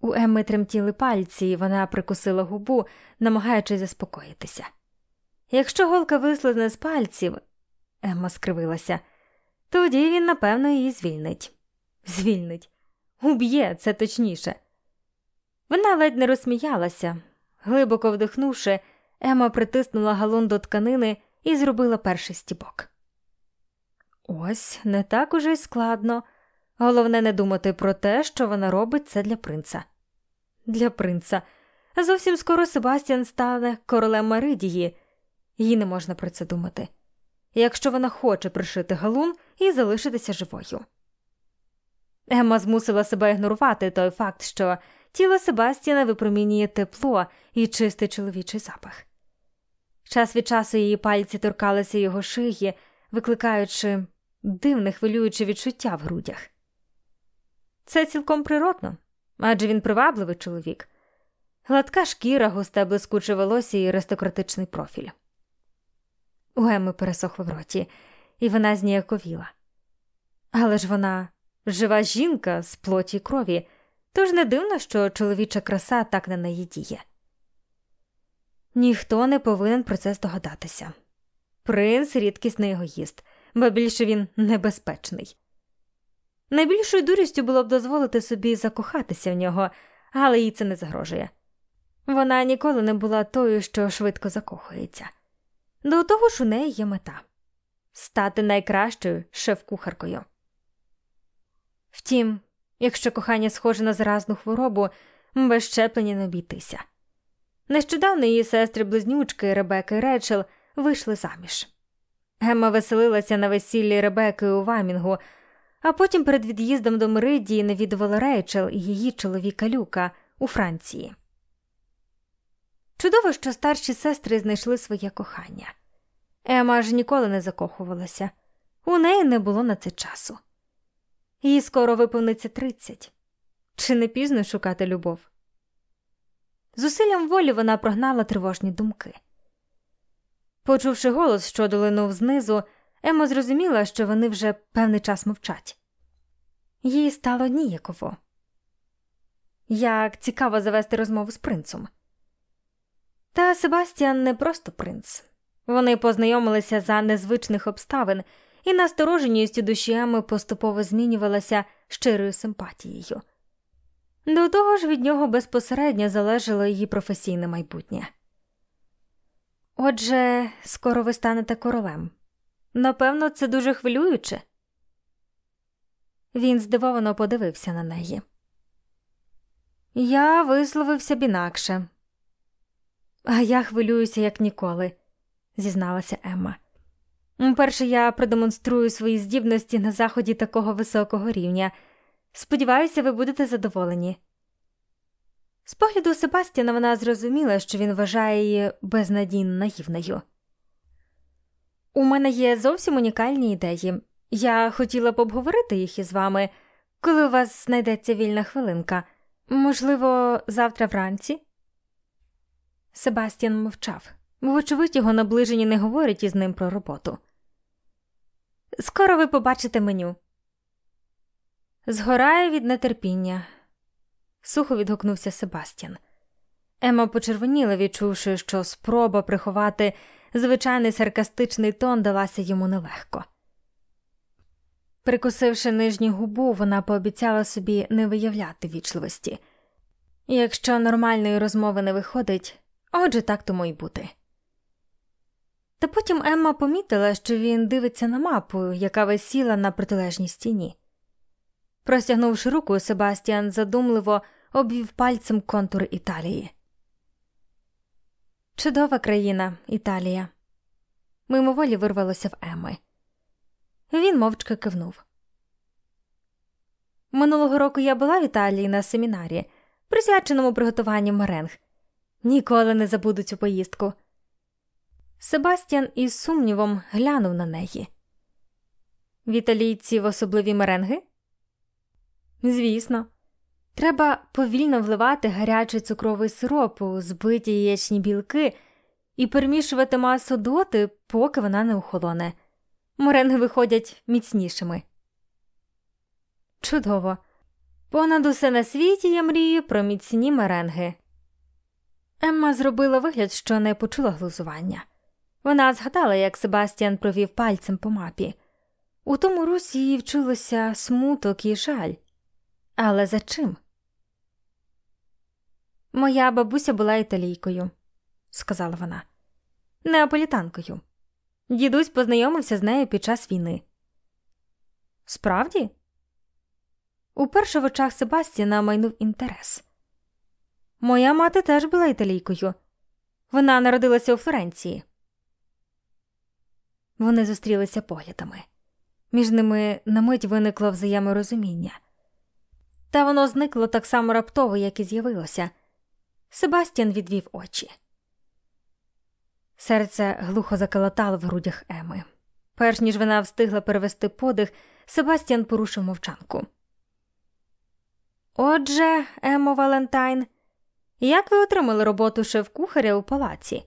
У Емми тремтіли пальці, і вона прикусила губу, намагаючись заспокоїтися. Якщо голка вислизне з пальців, Емма скривилася, тоді він, напевно, її звільнить. Звільнить, уб'є це точніше. Вона ледь не розсміялася. Глибоко вдихнувши, Ема притиснула галун до тканини і зробила перший стібок. Ось не так уже й складно. Головне не думати про те, що вона робить це для принца. Для принца. Зовсім скоро Себастьян стане королем Маридії, їй не можна про це думати. Якщо вона хоче пришити галун і залишитися живою. Емма змусила себе ігнорувати той факт, що тіло Себастьяна випромінює тепло і чистий чоловічий запах. Час від часу її пальці торкалися його шиї, викликаючи дивне хвилююче відчуття в грудях. Це цілком природно, адже він привабливий чоловік, гладка шкіра, густе блискуче волосся і аристократичний профіль. У пересохло в роті, і вона зніяковіла. Але ж вона жива жінка з плоті й крові, тож не дивно, що чоловіча краса так на неї діє. Ніхто не повинен про це здогадатися. Принц рідкісний егоїст, бо більше він небезпечний. Найбільшою дурістю було б дозволити собі закохатися в нього, але їй це не загрожує. Вона ніколи не була тою, що швидко закохується. До того ж у неї є мета стати найкращою шеф-кухаркою. Втім, якщо кохання схоже на заразну хворобу, без щеплення не обійтися. Нещодавно її сестри близнючки Ребека і Речел вийшли заміж. Гемма веселилася на весіллі Ребеки у Вамінгу, а потім перед від'їздом до Меридії навідувала Рейчел і її чоловіка Люка у Франції. Чудово, що старші сестри знайшли своє кохання. Ема аж ніколи не закохувалася, у неї не було на це часу. Їй скоро виповниться тридцять. Чи не пізно шукати любов? Зусиллям волі вона прогнала тривожні думки. Почувши голос, що долинув знизу, Ема зрозуміла, що вони вже певний час мовчать. Їй стало ніяково. Як цікаво завести розмову з принцем. Та Себастьян не просто принц. Вони познайомилися за незвичних обставин, і настороженістю душі Еми поступово змінювалася щирою симпатією. До того ж від нього безпосередньо залежало її професійне майбутнє. Отже, скоро ви станете королем. Напевно, це дуже хвилююче. Він здивовано подивився на неї. Я висловився б інакше, а я хвилююся, як ніколи, зізналася Емма. Перше я продемонструю свої здібності на заході такого високого рівня. Сподіваюся, ви будете задоволені. З погляду Себастіна вона зрозуміла, що він вважає її безнадійно наївною. У мене є зовсім унікальні ідеї. Я хотіла б обговорити їх із вами, коли у вас знайдеться вільна хвилинка. Можливо, завтра вранці. Себастьян мовчав, вочевидь, його наближені не говорять із ним про роботу. Скоро ви побачите меню. Згорає від нетерпіння, сухо відгукнувся Себастьян. Ема почервоніла, відчувши, що спроба приховати звичайний саркастичний тон далася йому нелегко. Прикусивши нижню губу, вона пообіцяла собі не виявляти вічливості. Якщо нормальної розмови не виходить, отже, так тому й бути. Та потім Емма помітила, що він дивиться на мапу, яка висіла на протилежній стіні. Простягнувши руку, Себастьян задумливо обвів пальцем контур Італії. Чудова країна, Італія. Мимоволі вирвалося в Еми. Він мовчки кивнув. Минулого року я була в Італії на семінарі, присвяченому приготуванню меренг. Ніколи не забуду цю поїздку. Себастьян із сумнівом глянув на неї. В італійців особливі меренги? Звісно, треба повільно вливати гарячий цукровий сироп у збиті яєчні білки і перемішувати масу доти, поки вона не охолоне. Моренги виходять міцнішими. Чудово. Понад усе на світі я мрію про міцні меренги. Емма зробила вигляд, що не почула глузування. Вона згадала, як Себастьян провів пальцем по мапі. У тому русі їй вчулося смуток і жаль. Але за чим? Моя бабуся була італійкою, сказала вона, неаполітанкою. Дідусь познайомився з нею під час війни. Справді? Уперше в очах Себастіна майнув інтерес. Моя мати теж була італійкою. Вона народилася у Флоренції. Вони зустрілися поглядами. Між ними на мить виникло взаєморозуміння. Та воно зникло так само раптово, як і з'явилося. Себастьян відвів очі. Серце глухо заколотало в грудях Еми. Перш ніж вона встигла перевести подих, Себастьян порушив мовчанку. Отже, Емо Валентайн, як ви отримали роботу шеф-кухаря у палаці?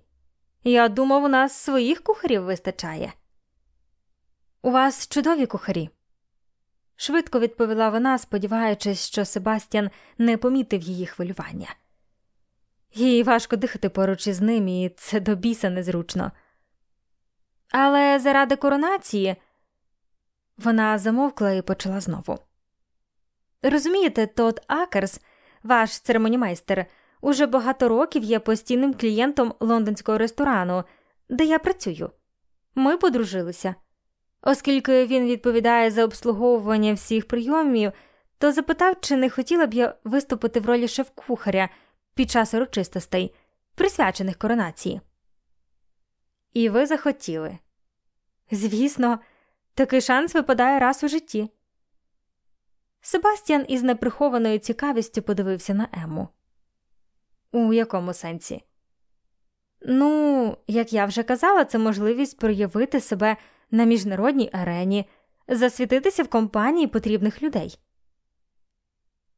Я думав, у нас своїх кухарів вистачає. У вас чудові кухарі. Швидко відповіла вона, сподіваючись, що Себастьян не помітив її хвилювання. Їй важко дихати поруч із ним, і це до біса незручно. Але заради коронації вона замовкла і почала знову. Розумієте, Тот Акерс, ваш церемонімейстер, уже багато років є постійним клієнтом лондонського ресторану, де я працюю. Ми подружилися. Оскільки він відповідає за обслуговування всіх прийомів, то запитав, чи не хотіла б я виступити в ролі шеф-кухаря під час урочистостей, присвячених коронації. І ви захотіли. Звісно, такий шанс випадає раз у житті. Себастьян із неприхованою цікавістю подивився на Ему. У якому сенсі? Ну, як я вже казала, це можливість проявити себе на міжнародній арені, засвітитися в компанії потрібних людей.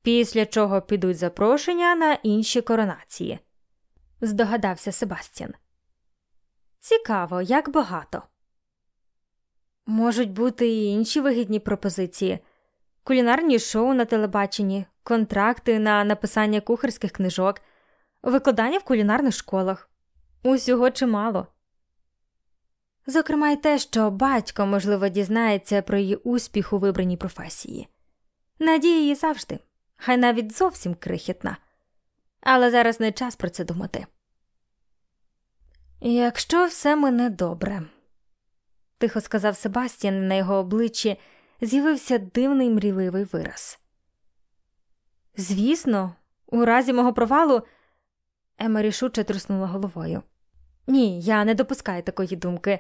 Після чого підуть запрошення на інші коронації, здогадався Себастьян. Цікаво, як багато. Можуть бути і інші вигідні пропозиції кулінарні шоу на телебаченні, контракти на написання кухарських книжок, викладання в кулінарних школах. Усього чимало. Зокрема, й те, що батько, можливо, дізнається про її успіх у вибраній професії. Надія її завжди, хай навіть зовсім крихітна, але зараз не час про це думати. Якщо все мене добре, тихо сказав Себастьян, на його обличчі з'явився дивний мрійливий вираз. Звісно, у разі мого провалу Ема рішуче труснула головою. Ні, я не допускаю такої думки.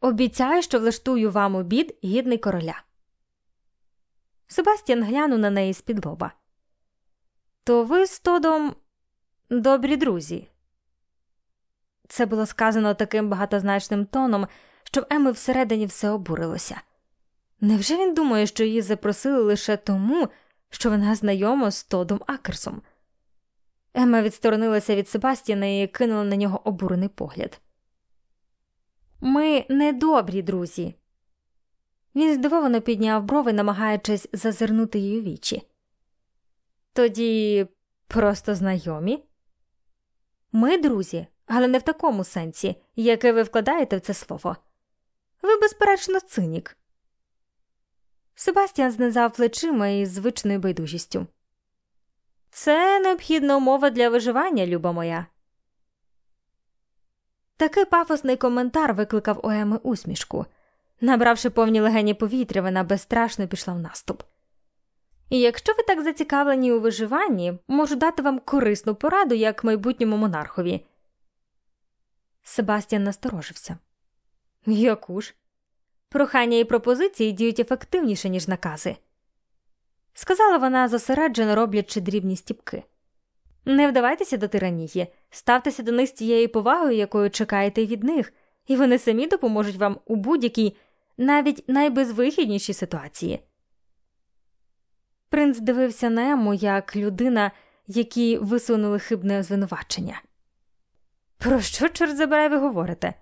Обіцяю, що влаштую вам обід гідний короля. Себастьян глянув на неї з-під лоба. То ви з Тодом добрі друзі. Це було сказано таким багатозначним тоном, що Еми всередині все обурилося. Невже він думає, що її запросили лише тому, що вона знайома з Тодом Акерсом? Ема відсторонилася від Себастьяна і кинула на нього обурений погляд. Ми не добрі друзі. Він здивовано підняв брови, намагаючись зазирнути її вічі. Тоді просто знайомі. Ми друзі, але не в такому сенсі, яке ви вкладаєте в це слово. Ви, безперечно, цинік. Себастьян знизав плечима із звичною байдужістю. Це необхідна умова для виживання, люба моя. Такий пафосний коментар викликав у Еми усмішку. Набравши повні легені повітря, вона безстрашно пішла в наступ. І якщо ви так зацікавлені у виживанні, можу дати вам корисну пораду як майбутньому монархові. Себастьян насторожився. Яку ж? Прохання і пропозиції діють ефективніше, ніж накази, сказала вона зосереджено роблячи дрібні стіпки. Не вдавайтеся до тиранії, ставтеся до них з тією повагою, якою чекаєте від них, і вони самі допоможуть вам у будь-якій, навіть найбезвихіднішій ситуації. Принц дивився на Ему як людина, якій висунули хибне звинувачення. Про що, чорт забирай, ви говорите?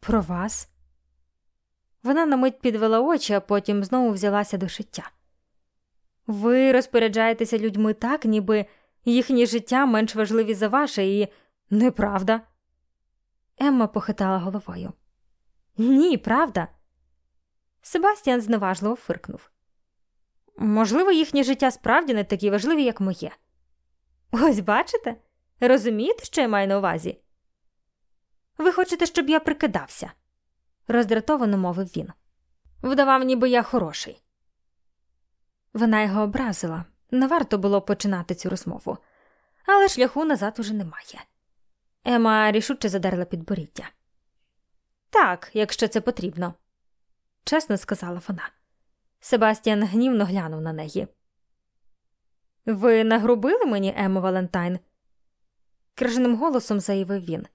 Про вас? Вона на мить підвела очі, а потім знову взялася до шиття. Ви розпоряджаєтеся людьми так, ніби їхнє життя менш важливі за ваше, і неправда. Емма похитала головою. Ні, правда. Себастьян зневажливо фиркнув. Можливо, їхнє життя справді не такі важливі, як моє. Ось бачите? Розумієте, що я маю на увазі? Ви хочете, щоб я прикидався? роздратовано мовив він. Вдавав, ніби я хороший. Вона його образила, не варто було починати цю розмову, але шляху назад уже немає. Ема рішуче задерла підборіддя. Так, якщо це потрібно, чесно сказала вона. Себастьян гнівно глянув на неї. Ви нагрубили мені, Емо Валентайн? крижаним голосом заявив він.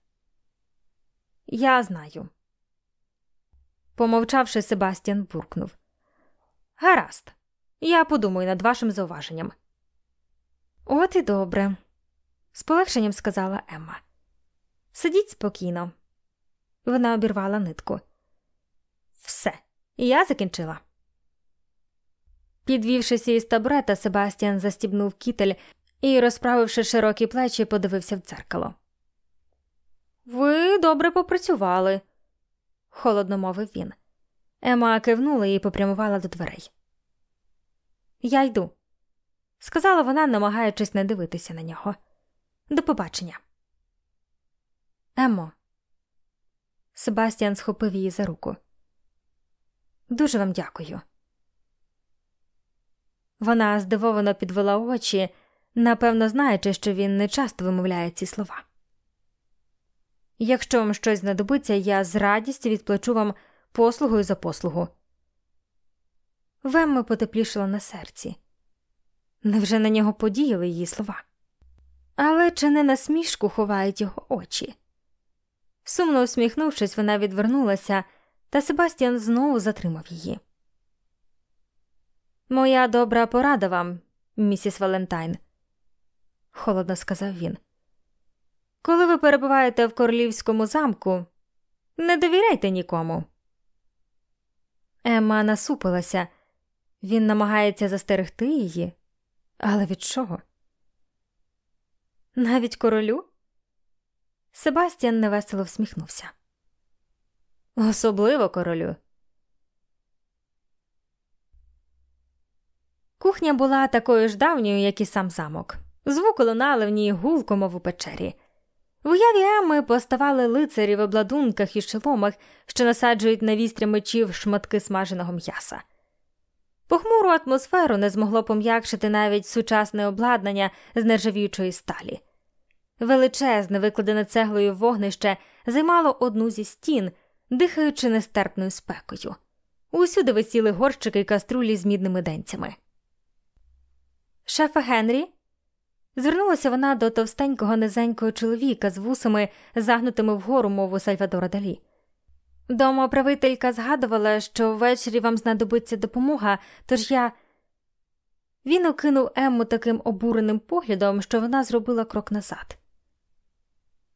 Я знаю. Помовчавши, Себастьян буркнув. Гаразд, я подумаю над вашим зауваженням. От і добре, з полегшенням сказала Емма. Сидіть спокійно. Вона обірвала нитку. Все, я закінчила. Підвівшися із табурета, Себастьян застібнув кітель і, розправивши широкі плечі, подивився в дзеркало. Ви добре попрацювали, холодно мовив він. Ема кивнула і попрямувала до дверей. Я йду, сказала вона, намагаючись не дивитися на нього. До побачення. Емо. Себастьян схопив її за руку. Дуже вам дякую. Вона здивовано підвела очі, напевно, знаючи, що він не часто вимовляє ці слова. Якщо вам щось знадобиться, я з радістю відплачу вам послугою за послугу. Вемми потеплішало на серці. Невже на нього подіяли її слова? Але чи не на смішку ховають його очі? Сумно усміхнувшись, вона відвернулася, та Себастьян знову затримав її. Моя добра порада вам, місіс Валентайн, холодно сказав він. Коли ви перебуваєте в королівському замку, не довіряйте нікому. Емма насупилася. Він намагається застерегти її, але від чого? Навіть королю? Себастьян невесело всміхнувся. Особливо королю. Кухня була такою ж давньою, як і сам замок. Звуки лунали в ній гулко, мов у печері. В уяві Емми поставали лицарі в обладунках і шоломах, що насаджують на вістря мечів шматки смаженого м'яса. Похмуру атмосферу не змогло пом'якшити навіть сучасне обладнання з нержавіючої сталі. Величезне, викладене цеглою вогнище займало одну зі стін, дихаючи нестерпною спекою. Усюди висіли горщики й каструлі з мідними денцями. Шефа Генрі. Звернулася вона до товстенького низенького чоловіка з вусами, загнутими вгору мову Сальвадора Далі. Домоправителька згадувала, що ввечері вам знадобиться допомога, тож я. Він окинув Емму таким обуреним поглядом, що вона зробила крок назад.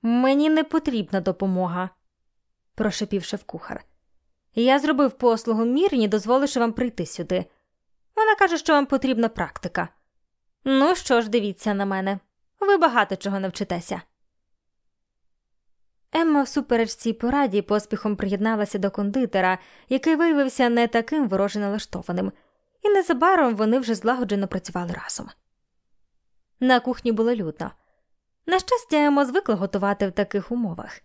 Мені не потрібна допомога, прошепів шеф-кухар. Я зробив послугу Мірні, дозволивши вам прийти сюди. Вона каже, що вам потрібна практика. Ну що ж, дивіться на мене, ви багато чого навчитеся. Емма всупереч цій пораді поспіхом приєдналася до кондитера, який виявився не таким вороже налаштованим, і незабаром вони вже злагоджено працювали разом. На кухні було людно. На щастя, Емма звикла готувати в таких умовах.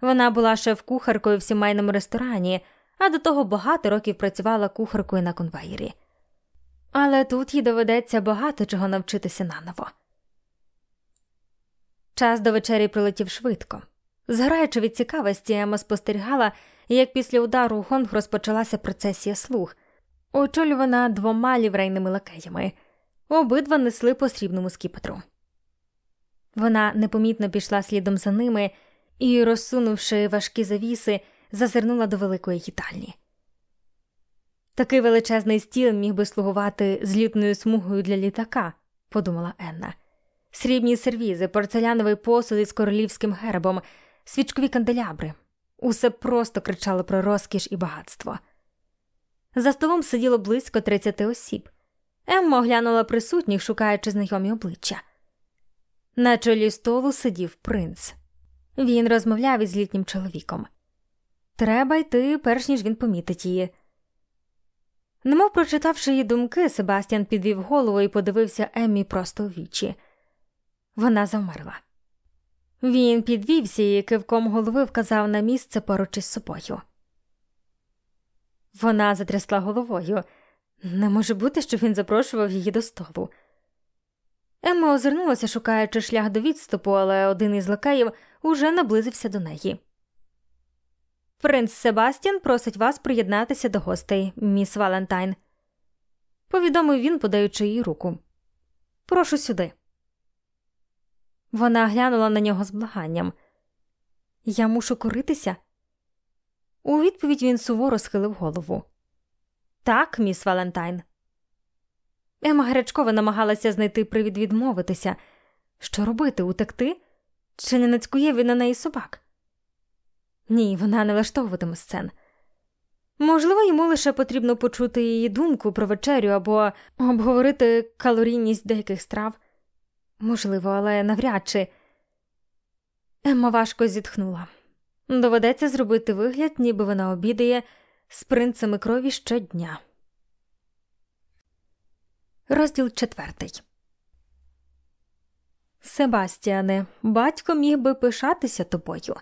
Вона була шеф-кухаркою в сімейному ресторані, а до того багато років працювала кухаркою на конвейері. Але тут їй доведеться багато чого навчитися наново. Час до вечері прилетів швидко. Зграючи від цікавості, Ема спостерігала, як після удару Гонг розпочалася процесія слуг, очолювана двома ліврейними лакеями, обидва несли по срібному скіпетру. Вона непомітно пішла слідом за ними і, розсунувши важкі завіси, зазирнула до великої їдальні. Такий величезний стіл міг би слугувати злітною смугою для літака, подумала Енна. Срібні сервізи, порцеляновий посуд із королівським гербом, свічкові канделябри. Усе просто кричало про розкіш і багатство. За столом сиділо близько 30 осіб. Емма оглянула присутніх, шукаючи знайомі обличчя. На чолі столу сидів принц. Він розмовляв із літнім чоловіком. Треба йти, перш ніж він помітить її. Немов прочитавши її думки, Себастьян підвів голову і подивився Еммі просто у вічі. Вона завмерла. Він підвівся і кивком голови вказав на місце поруч із собою. Вона затрясла головою. Не може бути, щоб він запрошував її до столу. Емма озирнулася, шукаючи шлях до відступу, але один із лакеїв уже наблизився до неї. Принц Себастьян просить вас приєднатися до гостей, міс Валентайн, повідомив він, подаючи їй руку. Прошу сюди. Вона глянула на нього з благанням. Я мушу коритися. У відповідь він суворо схилив голову. Так, міс Валентайн. Ема гарячково намагалася знайти привід відмовитися. Що робити, утекти? Чи не нацькує він на неї собак? Ні, вона не влаштовуватиме сцен. Можливо, йому лише потрібно почути її думку про вечерю або обговорити калорійність деяких страв. Можливо, але навряд чи. Емма важко зітхнула. Доведеться зробити вигляд, ніби вона обідає з принцами крові щодня. Розділ четвертий. Себастіане, батько міг би пишатися тобою.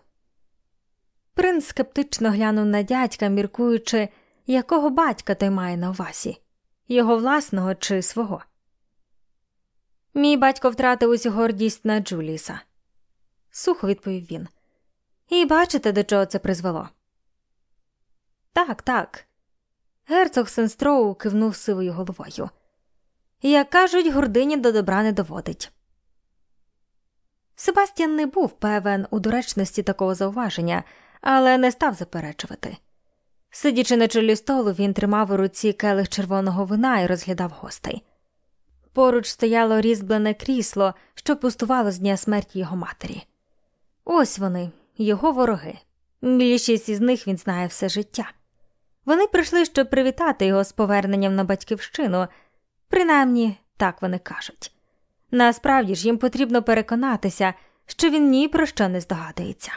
Принц скептично глянув на дядька, міркуючи, якого батька той має на увазі його власного чи свого. Мій батько втратив усю гордість на Джуліса, сухо відповів він. І бачите, до чого це призвело? Так, так. Герцог Сенстроу кивнув сивою головою. Як кажуть, гордині до добра не доводить. Себастьян не був певен у доречності такого зауваження, але не став заперечувати. Сидячи на чолі столу, він тримав у руці келих червоного вина і розглядав гостей. Поруч стояло різьблене крісло, що пустувало з дня смерті його матері. Ось вони, його вороги. Більшість із них він знає все життя. Вони прийшли, щоб привітати його з поверненням на батьківщину, принаймні так вони кажуть. Насправді ж їм потрібно переконатися, що він ні про що не здогадується.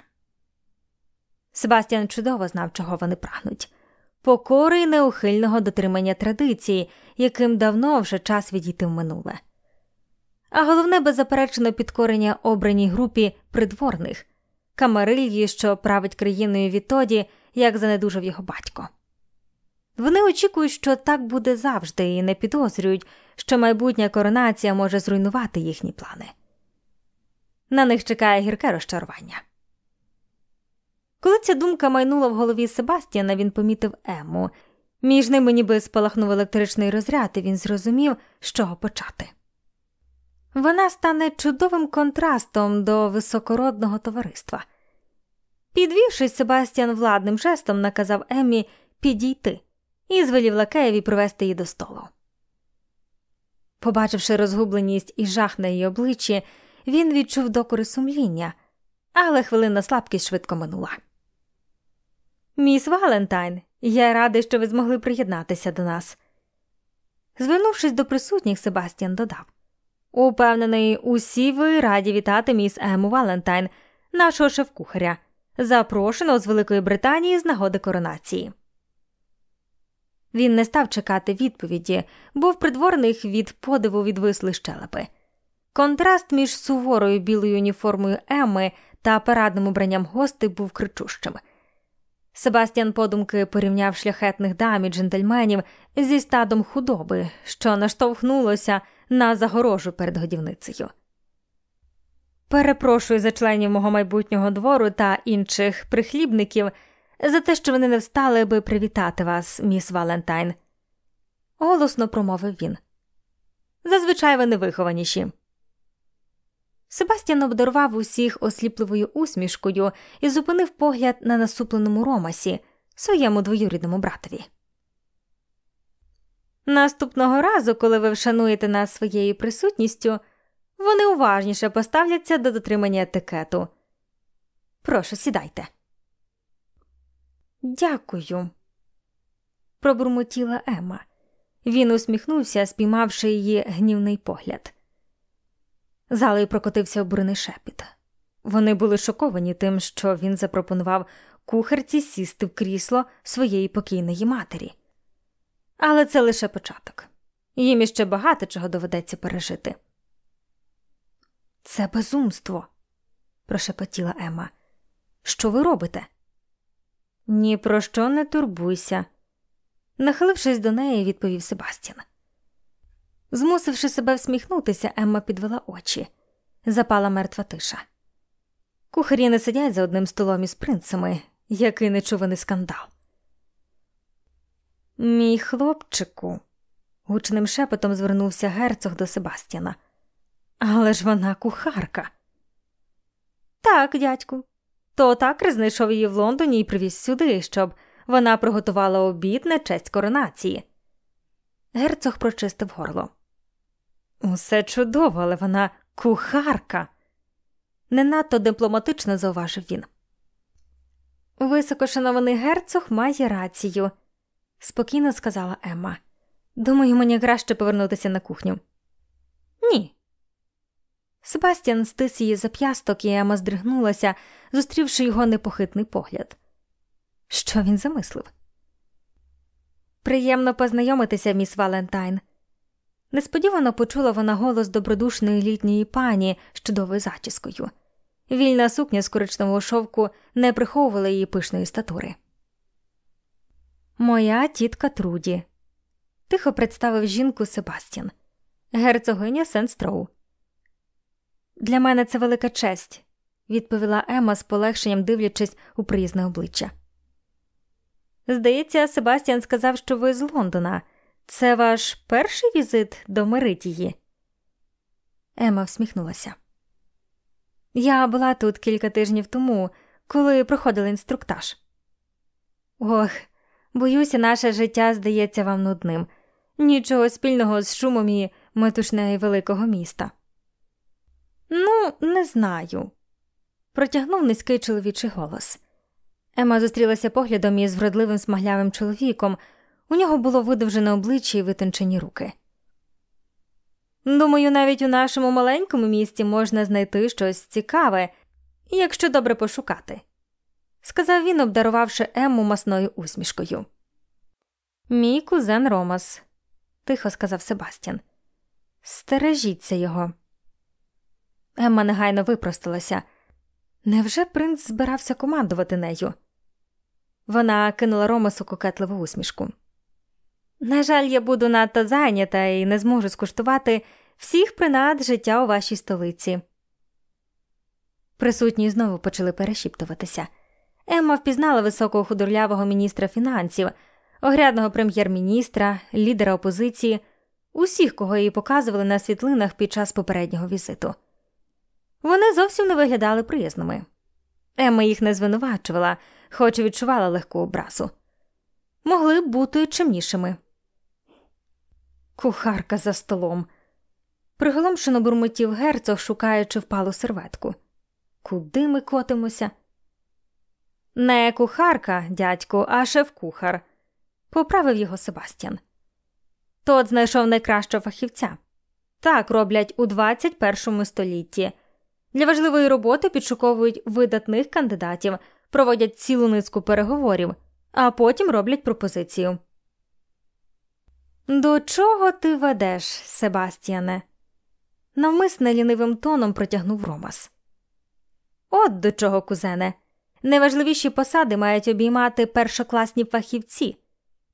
Себастьян чудово знав, чого вони прагнуть покори й неухильного дотримання традиції, яким давно вже час відійти в минуле. А головне беззаперечно підкорення обраній групі придворних камарильї, що править країною відтоді, як занедужав його батько. Вони очікують, що так буде завжди, і не підозрюють, що майбутня коронація може зруйнувати їхні плани. На них чекає гірке розчарування. Коли ця думка майнула в голові Себастьяна, він помітив Ему. Між ними ніби спалахнув електричний розряд, і він зрозумів, з чого почати. Вона стане чудовим контрастом до високородного товариства. Підвівшись, Себастьян владним жестом наказав Еммі підійти і звелів лакеєві провести її до столу. Побачивши розгубленість і жах на її обличчі, він відчув докори сумління, але хвилинна слабкість швидко минула. Міс Валентайн, я радий, що ви змогли приєднатися до нас. Звернувшись до присутніх, Себастьян додав Упевнений, усі ви раді вітати міс Ему Валентайн, нашого шеф-кухаря, запрошеного з Великої Британії з нагоди коронації. Він не став чекати відповіді, бо в придворних від подиву відвисли щелепи. Контраст між суворою білою уніформою Емми та парадним убранням гостей був кричущим. Себастьян подумки порівняв шляхетних дам і джентльменів зі стадом худоби, що наштовхнулося на загорожу перед годівницею. Перепрошую за членів мого майбутнього двору та інших прихлібників за те, що вони не встали би привітати вас, міс Валентайн, голосно промовив він. Зазвичай вони вихованіші. Себастьян обдарував усіх осліпливою усмішкою і зупинив погляд на насупленому Ромасі, своєму двоюрідному братові. Наступного разу, коли ви вшануєте нас своєю присутністю, вони уважніше поставляться до дотримання етикету. Прошу, сідайте. Дякую, пробурмотіла Ема. Він усміхнувся, спіймавши її гнівний погляд. Залою прокотився обурений шепіт. Вони були шоковані тим, що він запропонував кухарці сісти в крісло своєї покійної матері. Але це лише початок. Їм іще багато чого доведеться пережити. Це безумство, прошепотіла Ема. Що ви робите? Ні про що не турбуйся, нахилившись до неї, відповів Себастьян. Змусивши себе всміхнутися, Емма підвела очі. Запала мертва тиша. Кухарі не сидять за одним столом із принцами, який нечуваний скандал. Мій хлопчику, гучним шепотом звернувся герцог до Себастьяна. Але ж вона кухарка. Так, дядьку, то такр знайшов її в Лондоні і привіз сюди, щоб вона приготувала обід на честь коронації. Герцог прочистив горло. Усе чудово, але вона кухарка. Не надто дипломатично зауважив він. Високошанований герцог має рацію, спокійно сказала Емма. Думаю, мені краще повернутися на кухню. Ні. Себастьян стис її зап'ясток, і Ема здригнулася, зустрівши його непохитний погляд. Що він замислив? Приємно познайомитися, міс Валентайн. Несподівано почула вона голос добродушної літньої пані з чудовою зачіскою. Вільна сукня з коричневого шовку не приховувала її пишної статури. Моя тітка Труді, тихо представив жінку Себастьян, герцогиня Сенстроу. Для мене це велика честь, відповіла Ема з полегшенням дивлячись у приїзне обличчя. Здається, Себастьян сказав, що ви з Лондона. Це ваш перший візит до Меритії? Ема всміхнулася. Я була тут кілька тижнів тому, коли проходила інструктаж. Ох, боюся, наше життя здається вам нудним, нічого спільного з шумом і метушнею великого міста. Ну, не знаю, протягнув низький чоловічий голос. Ема зустрілася поглядом із вродливим смаглявим чоловіком. У нього було видовжене обличчя і витончені руки. Думаю, навіть у нашому маленькому місті можна знайти щось цікаве, якщо добре пошукати, сказав він, обдарувавши Емму масною усмішкою. Мій кузен Ромас, тихо сказав Себастьян. Стережіться його. Емма негайно випросталася. Невже принц збирався командувати нею? Вона кинула Ромасу кокетливу усмішку. На жаль, я буду надто зайнята і не зможу скуштувати всіх принад життя у вашій столиці. Присутні знову почали перешіптуватися. Емма впізнала високого худорлявого міністра фінансів, огрядного прем'єр-міністра, лідера опозиції, усіх, кого їй показували на світлинах під час попереднього візиту. Вони зовсім не виглядали приязними. Емма їх не звинувачувала, хоч і відчувала легку образу. Могли б бути чимнішими. Кухарка за столом. Приголомшено бурмотів герцог, шукаючи впалу серветку. Куди ми котимося? Не кухарка, дядьку, а шеф-кухар, поправив його Себастьян. Тот знайшов найкращого фахівця. Так роблять у 21 столітті. Для важливої роботи підшуковують видатних кандидатів, проводять цілу низку переговорів, а потім роблять пропозицію. До чого ти ведеш, Себастьяне? навмисне лінивим тоном протягнув Ромас. От до чого, кузене. Найважливіші посади мають обіймати першокласні фахівці.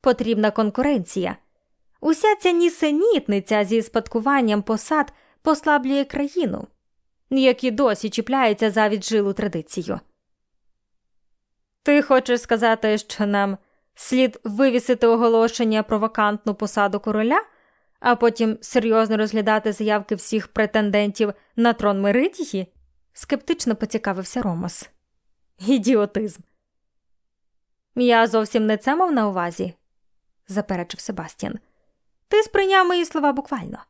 Потрібна конкуренція. Уся ця нісенітниця зі спадкуванням посад послаблює країну, які досі чіпляються за віджилу традицію. Ти хочеш сказати, що нам слід вивісити оголошення про вакантну посаду короля, а потім серйозно розглядати заявки всіх претендентів на трон Меридії? скептично поцікавився Ромас. Ідіотизм. Я зовсім не це мав на увазі, заперечив Себастьян. Ти сприйняв мої слова буквально.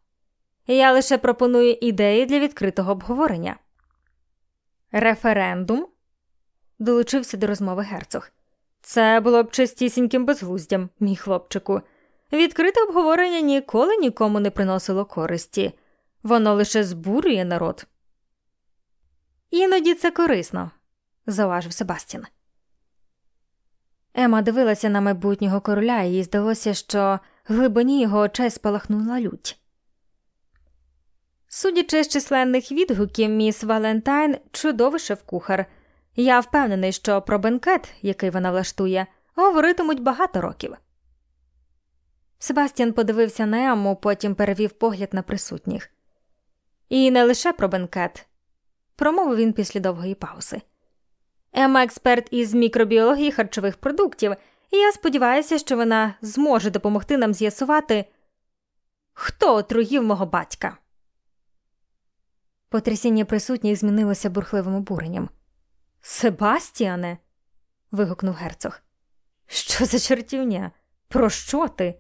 Я лише пропоную ідеї для відкритого обговорення. Референдум долучився до розмови герцог. Це було б чистісіньким безглуздям, мій хлопчику. Відкрите обговорення ніколи нікому не приносило користі, воно лише збурює народ. Іноді це корисно, зауважив Себастьян. Ема дивилася на майбутнього короля, і їй здалося, що в глибині його очей спалахнула лють. Судячи з численних відгуків, міс Валентайн чудовий шеф-кухар. Я впевнений, що про бенкет, який вона влаштує, говоритимуть багато років. Себастьян подивився на Емму, потім перевів погляд на присутніх. І не лише про бенкет, промовив він після довгої паузи. Ема експерт із мікробіології харчових продуктів, і я сподіваюся, що вона зможе допомогти нам з'ясувати, хто отруїв мого батька. Потрясіння присутніх змінилося бурхливим обуренням. Себастіане. вигукнув герцог. Що за чортівня? Про що ти?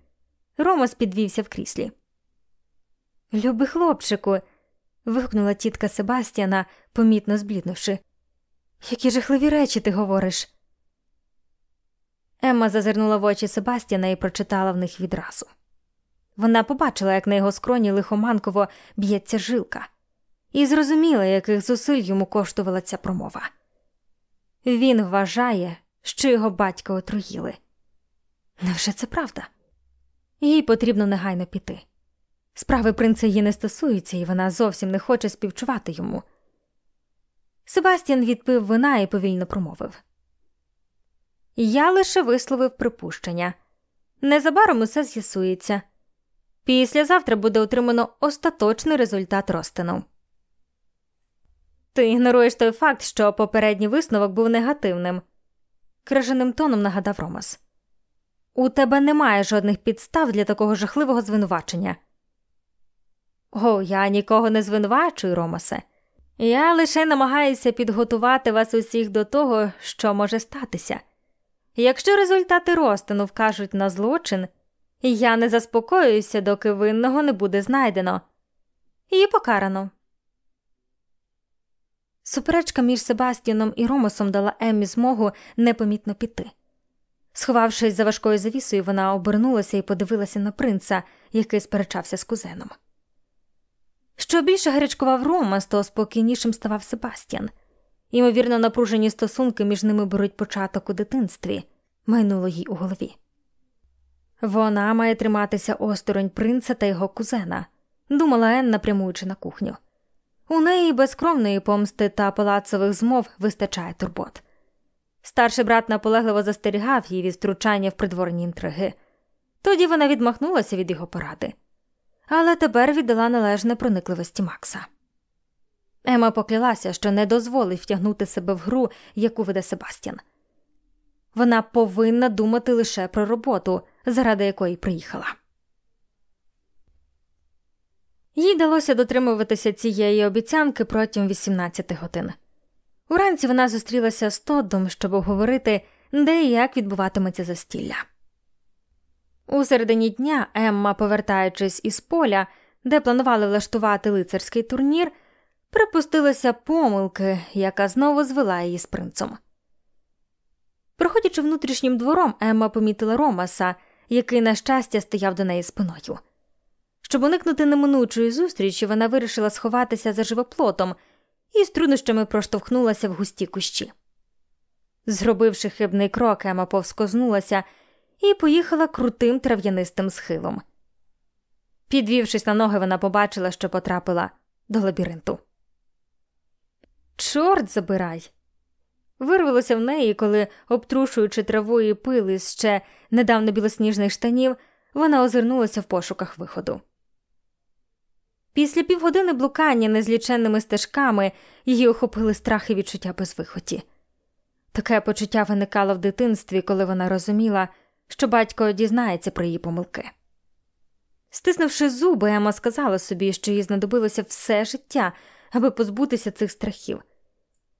Ромас підвівся в кріслі. Люби хлопчику. вигукнула тітка Себастіана, помітно збліднувши. Які жахливі речі ти говориш? Емма зазирнула в очі Себастіана і прочитала в них відразу. Вона побачила, як на його скроні лихоманково б'ється жилка, і зрозуміла, яких зусиль йому коштувала ця промова. Він вважає, що його батька отруїли. Невже це правда? Їй потрібно негайно піти. Справи принца її не стосуються, і вона зовсім не хоче співчувати йому. Себастьян відпив вина і повільно промовив. Я лише висловив припущення. Незабаром усе з'ясується. Післязавтра буде отримано остаточний результат розтину. Ти ігноруєш той факт, що попередній висновок був негативним, крижаним тоном нагадав Ромас. У тебе немає жодних підстав для такого жахливого звинувачення. О, я нікого не звинувачую, Ромасе. Я лише намагаюся підготувати вас усіх до того, що може статися. Якщо результати розтину вкажуть на злочин, я не заспокоююся, доки винного не буде знайдено, і покарано. Суперечка між Себастіном і Ромосом дала Еммі змогу непомітно піти. Сховавшись за важкою завісою, вона обернулася і подивилася на принца, який сперечався з кузеном. Що більше гарячкував Ромас, то спокійнішим ставав Себастьян. Ймовірно, напружені стосунки між ними беруть початок у дитинстві, майнуло їй у голові. Вона має триматися осторонь принца та його кузена, думала Ен, напрямуючи на кухню. У неї безкровної помсти та палацових змов вистачає турбот. Старший брат наполегливо застерігав її від втручання в придворні інтриги. Тоді вона відмахнулася від його поради, але тепер віддала належне проникливості Макса. Ема поклялася, що не дозволить втягнути себе в гру, яку веде Себастьян. Вона повинна думати лише про роботу, заради якої приїхала. Їй вдалося дотримуватися цієї обіцянки протягом 18 годин. Уранці вона зустрілася з Тоддом, щоб обговорити, де і як відбуватиметься застілля. У середині дня Емма, повертаючись із поля, де планували влаштувати лицарський турнір, припустилася помилки, яка знову звела її з принцем. Проходячи внутрішнім двором, Емма помітила Ромаса, який, на щастя, стояв до неї спиною. Щоб уникнути неминучої зустрічі, вона вирішила сховатися за живоплотом і з труднощами проштовхнулася в густі кущі. Зробивши хибний крок, Ема повскознулася і поїхала крутим трав'янистим схилом. Підвівшись на ноги, вона побачила, що потрапила до лабіринту. Чорт забирай! Вирвалося в неї, коли, обтрушуючи траву і пили з ще недавно білосніжних штанів, вона озирнулася в пошуках виходу. Після півгодини блукання незліченними стежками її охопили страх і відчуття безвиході. Таке почуття виникало в дитинстві, коли вона розуміла, що батько дізнається про її помилки. Стиснувши зуби, Ема сказала собі, що їй знадобилося все життя, аби позбутися цих страхів,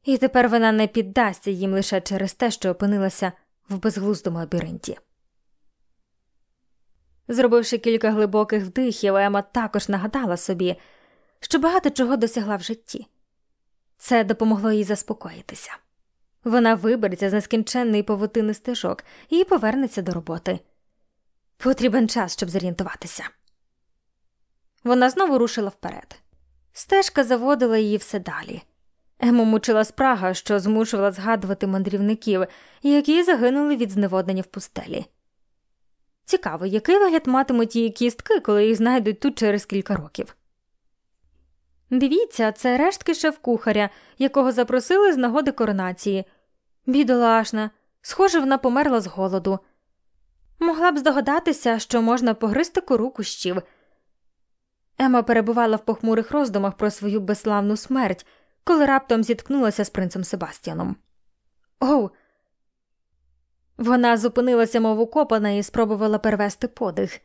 і тепер вона не піддасться їм лише через те, що опинилася в безглуздому лабіринті. Зробивши кілька глибоких вдихів, Ема також нагадала собі, що багато чого досягла в житті. Це допомогло їй заспокоїтися. Вона вибереться з нескінченної павутини стежок і повернеться до роботи. Потрібен час, щоб зорієнтуватися. Вона знову рушила вперед. Стежка заводила її все далі. Ему мучила спрага, що змушувала згадувати мандрівників, які загинули від зневоднення в пустелі. Цікаво, який вигляд матимуть її кістки, коли їх знайдуть тут через кілька років. Дивіться, це рештки шеф-кухаря, якого запросили з нагоди коронації. Бідолашна, схоже, вона померла з голоду. Могла б здогадатися, що можна погризти кору кущів. Ема перебувала в похмурих роздумах про свою безславну смерть, коли раптом зіткнулася з принцем Себастьяном. Оу, вона зупинилася, мов укопана, і спробувала перевести подих.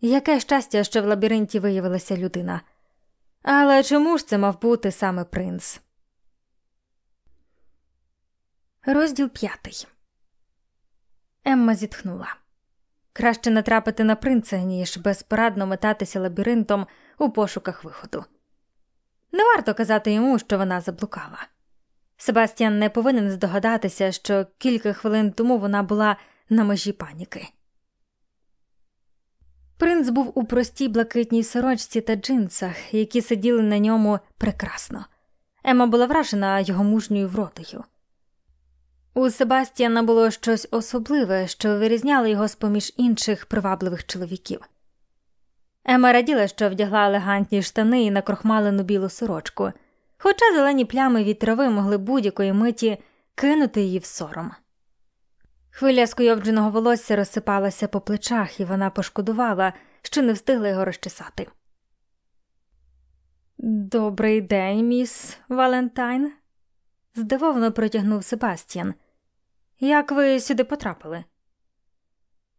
Яке щастя, що в лабіринті виявилася людина. Але чому ж це мав бути саме принц? Розділ п'ятий. Емма зітхнула. Краще натрапити на принца, ніж безпорадно метатися лабіринтом у пошуках виходу. Не варто казати йому, що вона заблукала. Себастьян не повинен здогадатися, що кілька хвилин тому вона була на межі паніки. Принц був у простій блакитній сорочці та джинсах, які сиділи на ньому прекрасно. Ема була вражена його мужньою вродою. У Себастьяна було щось особливе, що вирізняло його з поміж інших привабливих чоловіків. Ема раділа, що вдягла елегантні штани і накрохмалену білу сорочку, хоча зелені плями від трави могли будь-якої миті кинути її в сором. Хвиля скойовдженого волосся розсипалася по плечах, і вона пошкодувала, що не встигла його розчесати. Добрий день, міс Валентайн, здивовано протягнув Себастьян. Як ви сюди потрапили?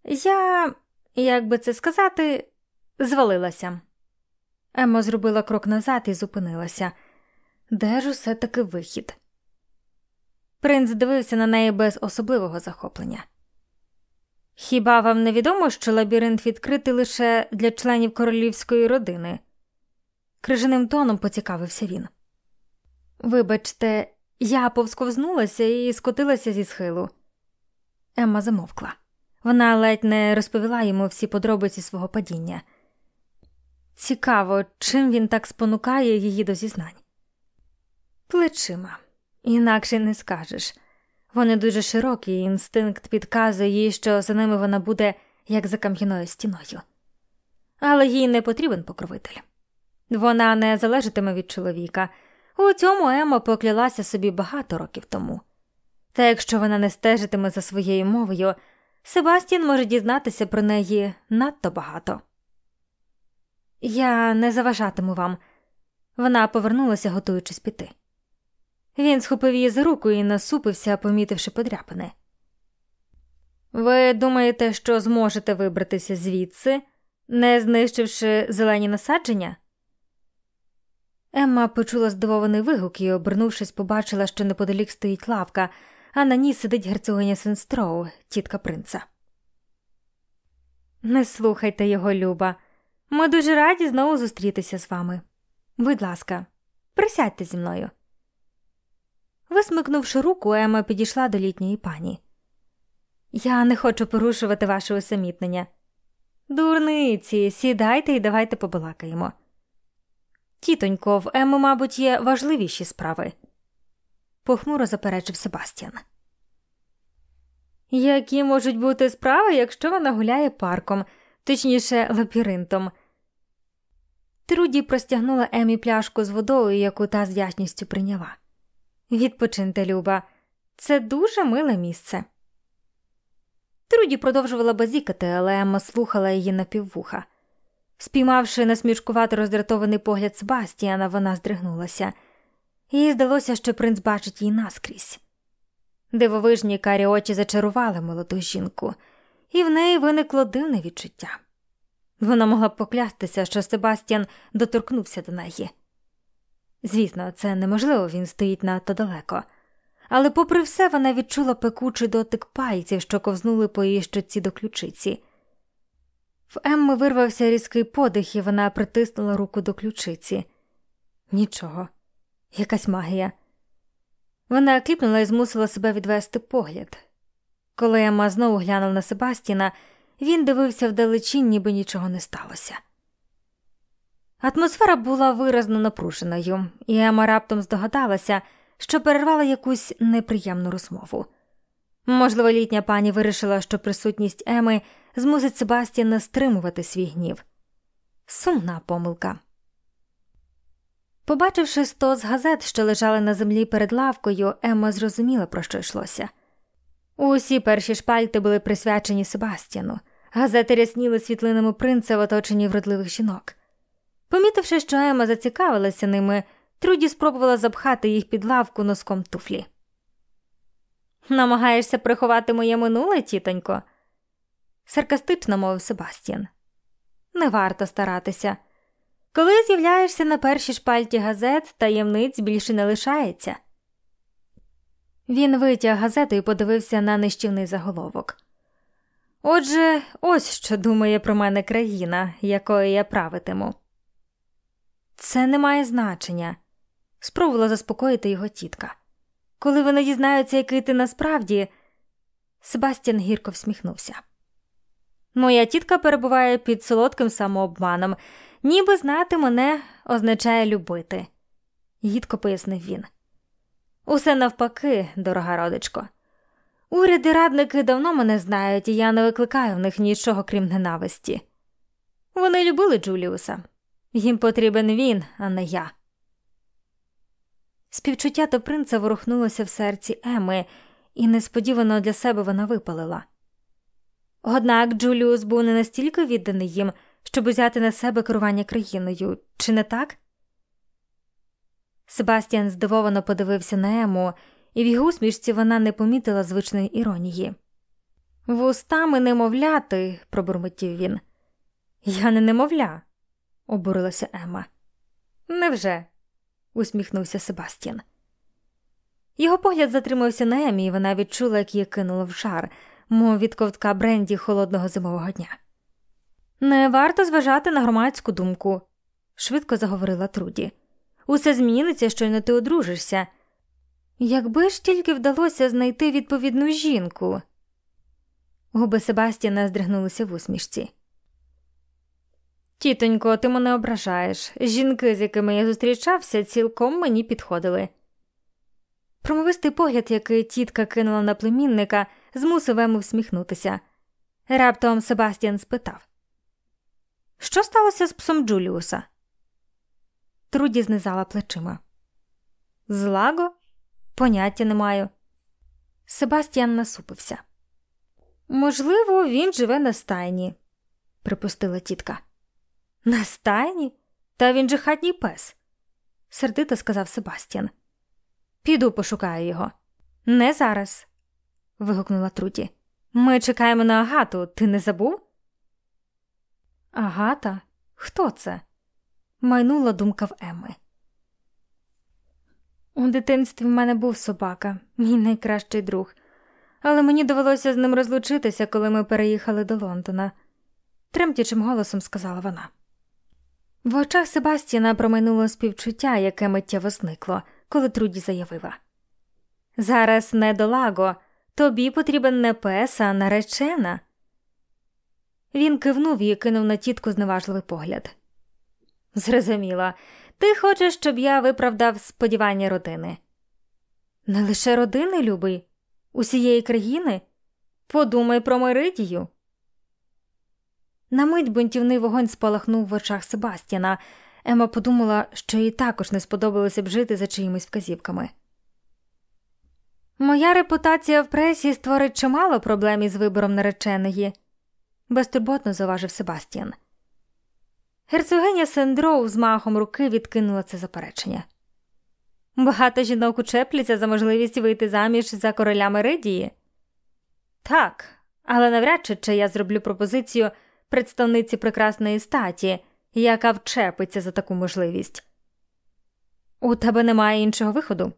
Я, як би це сказати, звалилася. Емо зробила крок назад і зупинилася. Де ж усе таки вихід? Принц дивився на неї без особливого захоплення. Хіба вам не відомо, що лабіринт відкритий лише для членів королівської родини? крижаним тоном поцікавився він. Вибачте, я повсковзнулася і скотилася зі схилу. Емма замовкла. Вона ледь не розповіла йому всі подробиці свого падіння. Цікаво, чим він так спонукає її до зізнань. Плечима, інакше не скажеш. Вони дуже широкі, і інстинкт підказує їй, що за ними вона буде як за кам'яною стіною. Але їй не потрібен покровитель. Вона не залежатиме від чоловіка. У цьому Ема поклялася собі багато років тому. Та якщо вона не стежитиме за своєю мовою, Себастін може дізнатися про неї надто багато. Я не заважатиму вам. Вона повернулася, готуючись піти. Він схопив її за руку і насупився, помітивши подряпини. Ви думаєте, що зможете вибратися звідси, не знищивши зелені насадження? Емма почула здивований вигук і, обернувшись, побачила, що неподалік стоїть лавка, а на ній сидить герцогиня Сенстроу, тітка принца. Не слухайте його, Люба. Ми дуже раді знову зустрітися з вами. Будь ласка, присядьте зі мною. Висмикнувши руку, Ема підійшла до літньої пані. Я не хочу порушувати ваше усамітнення. Дурниці, сідайте і давайте побалакаємо. Тітонько, в Еми, мабуть, є важливіші справи, похмуро заперечив Себастьян. Які можуть бути справи, якщо вона гуляє парком, точніше, лабіринтом? Труді простягнула Емі пляшку з водою, яку та з вдячністю прийняла. Відпочиньте, Люба, це дуже миле місце. Труді продовжувала базікати, але Емма слухала її напіввуха. Спіймавши насмішкувати роздратований погляд Себастіана, вона здригнулася, їй здалося, що принц бачить її наскрізь. Дивовижні карі очі зачарували молоду жінку, і в неї виникло дивне відчуття. Вона могла б поклястися, що Себастьян доторкнувся до неї. Звісно, це неможливо, він стоїть надто далеко, але, попри все, вона відчула пекучий дотик пальців, що ковзнули по її щоці до ключиці. В Емми вирвався різкий подих, і вона притиснула руку до ключиці. Нічого, якась магія. Вона кліпнула і змусила себе відвести погляд. Коли Емма знову глянула на Себастіна, він дивився вдалечінь, ніби нічого не сталося. Атмосфера була виразно напруженою, і Ема раптом здогадалася, що перервала якусь неприємну розмову. Можливо, літня пані вирішила, що присутність Еми змусить Себастіна стримувати свій гнів. Сумна помилка. Побачивши сто з газет, що лежали на землі перед лавкою, Емма зрозуміла, про що йшлося. Усі перші шпальти були присвячені Себастіну, газети рясніли світлинами принца в оточенні вродливих жінок. Помітивши, що Ема зацікавилася ними, Труді спробувала запхати їх під лавку носком туфлі. Намагаєшся приховати моє минуле, тітонько? саркастично мовив Себастьян. Не варто старатися. Коли з'являєшся на першій шпальті газет, таємниць більше не лишається. Він витяг газету і подивився на нищівний заголовок. Отже, ось що думає про мене країна, якою я правитиму. Це не має значення, спробувала заспокоїти його тітка. Коли вони дізнаються, який ти насправді. Себастьян гірко всміхнувся. Моя тітка перебуває під солодким самообманом, ніби знати мене означає любити, гідко пояснив він. Усе навпаки, дорога родичко. Уряд і радники давно мене знають, і я не викликаю в них нічого крім ненависті. Вони любили Джуліуса, їм потрібен він, а не я. Співчуття до принца ворухнулося в серці Еми, і несподівано для себе вона випалила. Однак Джуліус був не настільки відданий їм, щоб взяти на себе керування країною, чи не так? Себастьян здивовано подивився на Ему, і в його усмішці вона не помітила звичної іронії. Вустами немовляти, пробурмотів він. Я не немовля, обурилася Ема. Невже? усміхнувся Себастьян. Його погляд затримався на Емі, і вона відчула, як її кинуло в жар, мов від ковтка бренді холодного зимового дня. Не варто зважати на громадську думку, швидко заговорила Труді. Усе зміниться, щойно ти одружишся. Якби ж тільки вдалося знайти відповідну жінку. Губи Себастіна здригнулися в усмішці. Тітонько, ти мене ображаєш. Жінки, з якими я зустрічався, цілком мені підходили. Промовистий погляд, який тітка кинула на племінника, змусив Ему всміхнутися. Раптом Себастьян спитав: Що сталося з псом Джуліуса? Труді знизала плечима. Злаго? Поняття не маю. Себастьян насупився. Можливо, він живе на стайні, припустила тітка. На стайні? Та він же хатній пес, сердито сказав Себастьян. Піду пошукаю його. Не зараз. вигукнула Труді. Ми чекаємо на агату, ти не забув? Агата? Хто це? майнула думка в Емми. У дитинстві в мене був собака, мій найкращий друг, але мені довелося з ним розлучитися, коли ми переїхали до Лондона, тремтячим голосом сказала вона. В очах Себастіна промайнуло співчуття, яке миттєво зникло, коли Труді заявила. Зараз не до лаго, тобі потрібен не пес, а наречена. Він кивнув і кинув на тітку зневажливий погляд. Зрозуміла, ти хочеш, щоб я виправдав сподівання родини. Не лише родини, любий, усієї країни. Подумай про Меридію. На мить бунтівний вогонь спалахнув в очах Себастьяна. Ема подумала, що їй також не сподобалося б жити за чиїмись вказівками. Моя репутація в пресі створить чимало проблем із вибором нареченої, безтурботно зауважив Себастьян. Герцогиня Сендроу з махом руки відкинула це заперечення. Багато жінок учепляться за можливість вийти заміж за короля Меридії. Так, але навряд чи чи я зроблю пропозицію представниці прекрасної статі, яка вчепиться за таку можливість. У тебе немає іншого виходу.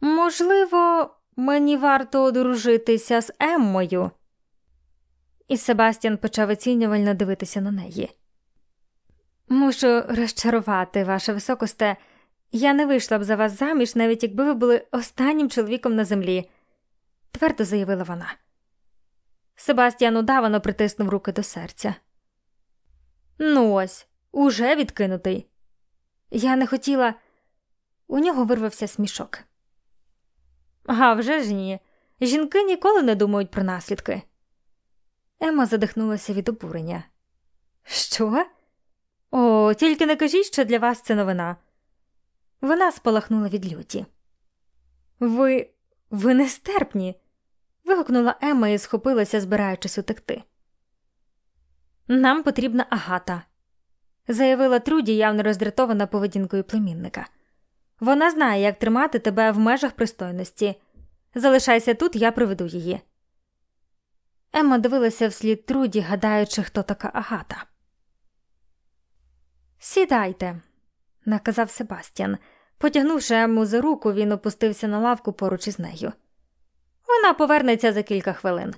Можливо, мені варто одружитися з Еммою. І Себастьян почав оцінювально дивитися на неї. Мушу розчарувати, ваше високосте, я не вийшла б за вас заміж, навіть якби ви були останнім чоловіком на землі, твердо заявила вона. Себастьян удавано притиснув руки до серця. Ну ось, уже відкинутий. Я не хотіла. У нього вирвався смішок. «А вже ж ні. Жінки ніколи не думають про наслідки. Ема задихнулася від обурення. Що? О, тільки не кажіть, що для вас це новина. Вона спалахнула від люті. Ви ви нестерпні. Вигукнула Емма і схопилася, збираючись утекти. Нам потрібна агата, заявила Труді, явно роздратована поведінкою племінника. Вона знає, як тримати тебе в межах пристойності. Залишайся тут, я приведу її. Емма дивилася вслід Труді, гадаючи, хто така агата. Сідайте, наказав Себастьян, Потягнувши Емму за руку, він опустився на лавку поруч із нею. Вона повернеться за кілька хвилин.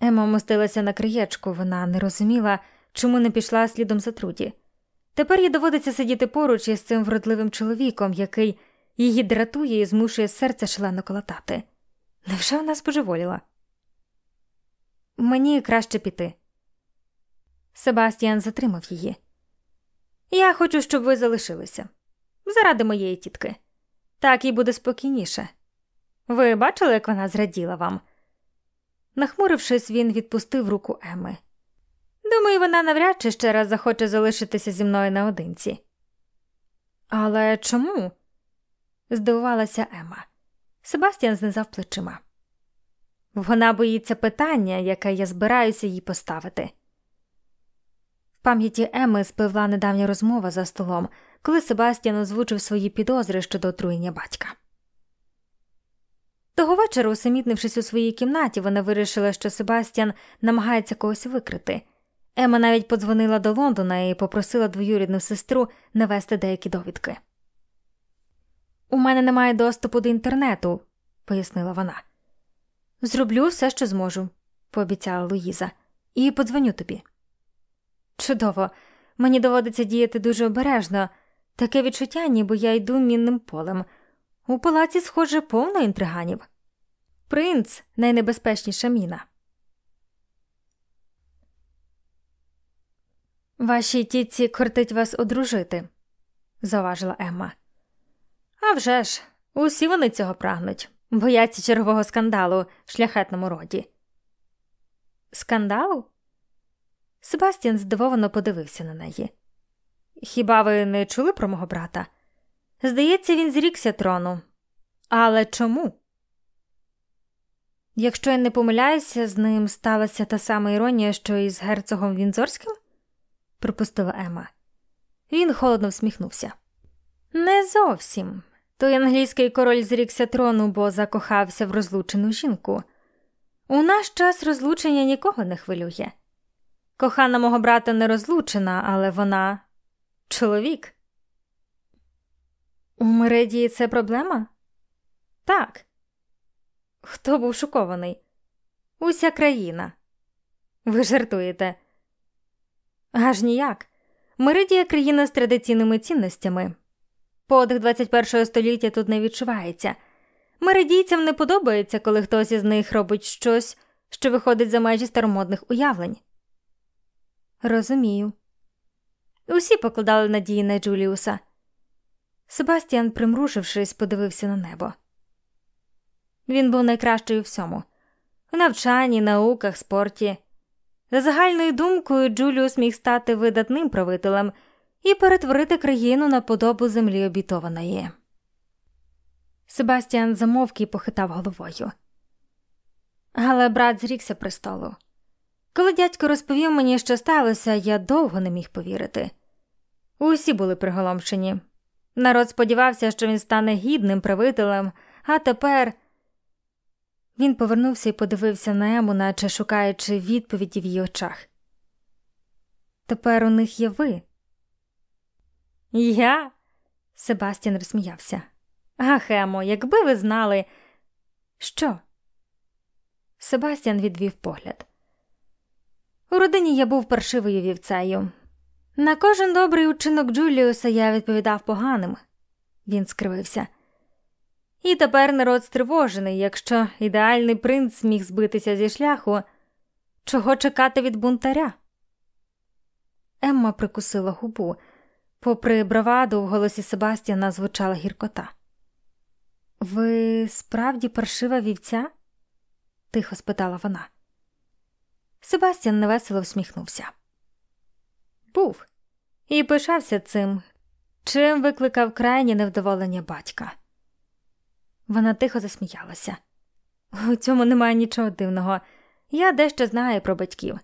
Ема мостилася на криєчку, вона не розуміла, чому не пішла слідом за труді. Тепер їй доводиться сидіти поруч із цим вродливим чоловіком, який її дратує і змушує серце шалено колотати. Невже вона споживоліла? Мені краще піти. Себастьян затримав її. Я хочу, щоб ви залишилися заради моєї тітки. Так їй буде спокійніше. Ви бачили, як вона зраділа вам? Нахмурившись, він відпустив руку Еми. Думаю, вона навряд чи ще раз захоче залишитися зі мною наодинці. Але чому? здивувалася Ема. Себастьян знизав плечима. Вона боїться питання, яке я збираюся їй поставити. В пам'яті Еми спливла недавня розмова за столом, коли Себастьян озвучив свої підозри щодо отруєння батька. Того вечора, усамітнившись у своїй кімнаті, вона вирішила, що Себастьян намагається когось викрити. Ема навіть подзвонила до Лондона і попросила двоюрідну сестру навести деякі довідки. У мене немає доступу до інтернету, пояснила вона. Зроблю все, що зможу, пообіцяла Луїза, і подзвоню тобі. Чудово, мені доводиться діяти дуже обережно, таке відчуття, ніби я йду мінним полем. У палаці, схоже, повно інтриганів. Принц найнебезпечніша міна. Вашій тітці кортить вас одружити, заважила Емма. «А вже ж, усі вони цього прагнуть, бояться чергового скандалу в шляхетному роді. Скандалу? Себастьян здивовано подивився на неї. Хіба ви не чули про мого брата? Здається, він зрікся трону. Але чому? Якщо я не помиляюся, з ним сталася та сама іронія, що і з герцогом Вінзорським? припустила Ема. Він холодно всміхнувся. Не зовсім. Той англійський король зрікся трону, бо закохався в розлучену жінку. У наш час розлучення нікого не хвилює. Кохана мого брата не розлучена, але вона чоловік. У Мередії це проблема? Так. Хто був шокований? Уся країна. Ви жартуєте? Аж ніяк. Меридія країна з традиційними цінностями. Подих 21 століття тут не відчувається. Меридійцям не подобається, коли хтось із них робить щось, що виходить за межі старомодних уявлень. Розумію. Усі покладали надії на Джуліуса. Себастьян, примрушившись, подивився на небо. Він був найкращий у всьому у навчанні, науках, спорті. За загальною думкою, Джуліус міг стати видатним правителем і перетворити країну на подобу землі обітованої. Себастьян замовк і похитав головою. Але брат зрікся престолу. Коли дядько розповів мені, що сталося, я довго не міг повірити. Усі були приголомшені. Народ сподівався, що він стане гідним правителем, а тепер він повернувся і подивився на Ему, наче шукаючи відповіді в її очах. Тепер у них є ви. Я? Себастьян розсміявся. Ах, Емо, якби ви знали, що? Себастьян відвів погляд. У родині я був паршивою вівцею. На кожен добрий учинок Джуліуса я відповідав поганим. Він скривився. І тепер народ стривожений, якщо ідеальний принц міг збитися зі шляху, чого чекати від бунтаря? Емма прикусила губу. Попри браваду, в голосі Себастьяна звучала гіркота. Ви справді паршива вівця? тихо спитала вона. Себастьян невесело всміхнувся. Був і пишався цим, чим викликав крайнє невдоволення батька. Вона тихо засміялася. У цьому немає нічого дивного. Я дещо знаю про батьків.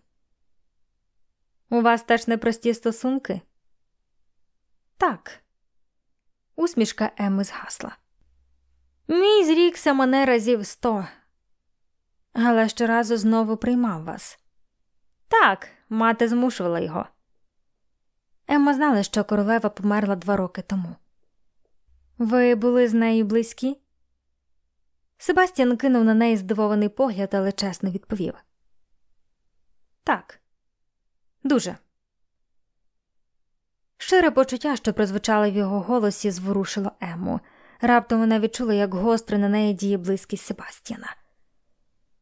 У вас теж непрості стосунки? Так. Усмішка Емми згасла. Мій зрікся мене разів сто, але щоразу знову приймав вас. Так, мати змушувала його. Емма знала, що королева померла два роки тому. Ви були з нею близькі? Себастьян кинув на неї здивований погляд, але чесно відповів. Так, дуже. Щире почуття, що прозвучало в його голосі, зворушило Ему. Раптом вона відчула, як гостро на неї діє близькість Себастьяна.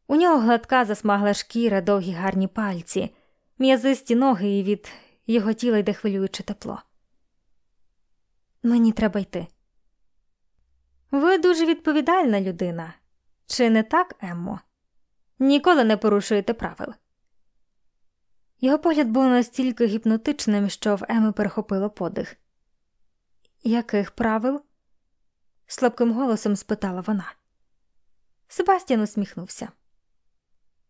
У нього гладка засмагла шкіра, довгі гарні пальці, м'язисті ноги і від його тіла йде хвилююче тепло. Мені треба йти. Ви дуже відповідальна людина. Чи не так, Еммо? Ніколи не порушуєте правил. Його погляд був настільки гіпнотичним, що в Еми перехопило подих. Яких правил? слабким голосом спитала вона. Себастьян усміхнувся.